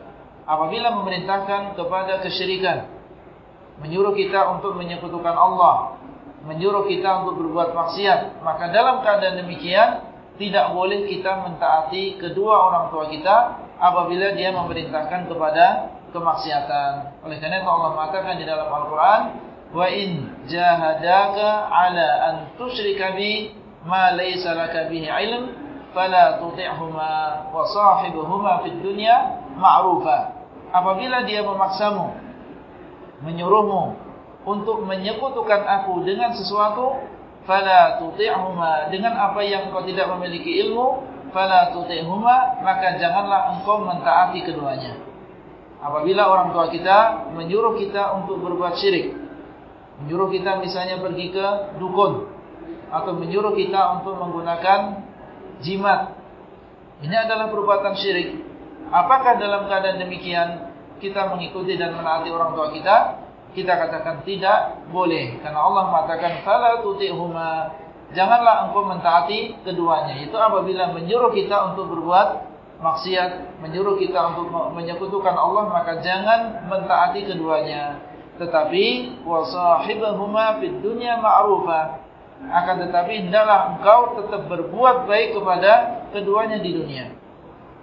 Apabila memerintahkan kepada kesyirikan, menyuruh kita untuk menyekutukan Allah, menyuruh kita untuk berbuat maksiat, maka dalam keadaan demikian tidak boleh kita mentaati kedua orang tua kita apabila dia memerintahkan kepada kemaksiatan. Oleh karena itu Allah mengatakan di dalam Al-Quran, wa in jahadaka ala an tusyrika bi ma laysa laka bihi ilm fala tuti'huma wa sahibuhuma fid dunya ma'rufa. Apabila dia memaksamu menyuruhmu untuk menyekutukan aku dengan sesuatu fala tuti'huma. Dengan apa yang kau tidak memiliki ilmu fala tuti'huma maka janganlah engkau mentaati keduanya. Apabila orang tua kita menyuruh kita untuk berbuat syirik menyuruh kita misalnya pergi ke dukun atau menyuruh kita untuk menggunakan jimat ini adalah perbuatan syirik. Apakah dalam keadaan demikian kita mengikuti dan menaati orang tua kita kita katakan tidak boleh karena Allah mengatakan fala tuti'huma janganlah engkau mentaati keduanya itu apabila menyuruh kita untuk berbuat maksiat, menyuruh kita untuk menyekutukan Allah, maka jangan mentaati keduanya. Tetapi wasahibahuma fid dunya ma'rufa. Akan tetapi hendaklah engkau tetap berbuat baik kepada keduanya di dunia.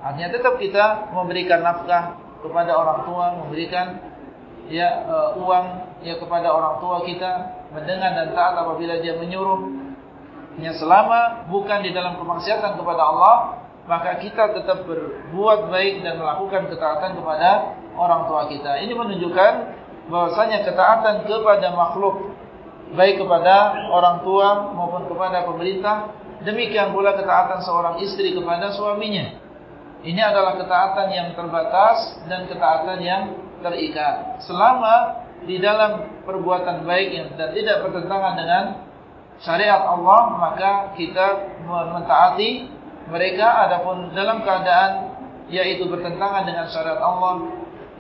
Artinya tetap kita memberikan nafkah kepada orang tua, memberikan ya uh, uang ya kepada orang tua kita, mendengar dan taat apabila dia menyuruh. Ya selama bukan di dalam kemaksiatan kepada Allah, maka kita tetap berbuat baik dan melakukan ketaatan kepada orang tua kita. Ini menunjukkan bahwasanya ketaatan kepada makhluk baik kepada orang tua maupun kepada pemerintah, demikian pula ketaatan seorang istri kepada suaminya. Ini adalah ketaatan yang terbatas dan ketaatan yang terikat. Selama di dalam perbuatan baik yang tidak bertentangan dengan syariat Allah, maka kita mentaati mereka adapun dalam keadaan yaitu bertentangan dengan syariat Allah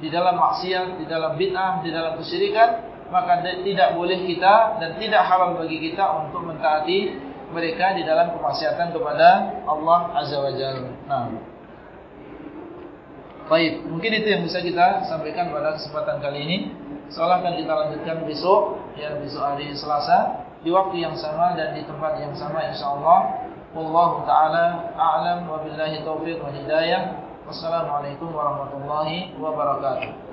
di dalam maksiat, di dalam bid'ah, di dalam kesyirikan, maka tidak boleh kita dan tidak halal bagi kita untuk mentaati mereka di dalam kemaksiatan kepada Allah Azza wa Jalla. Nah. Baik, mungkin itu yang bisa kita sampaikan pada kesempatan kali ini. Soalnya akan kita lanjutkan besok, ya besok hari Selasa di waktu yang sama dan di tempat yang sama insyaallah. Wallahu taala a'lam wa billahi taufiq wa hidayah. Wassalamualaikum warahmatullahi wabarakatuh.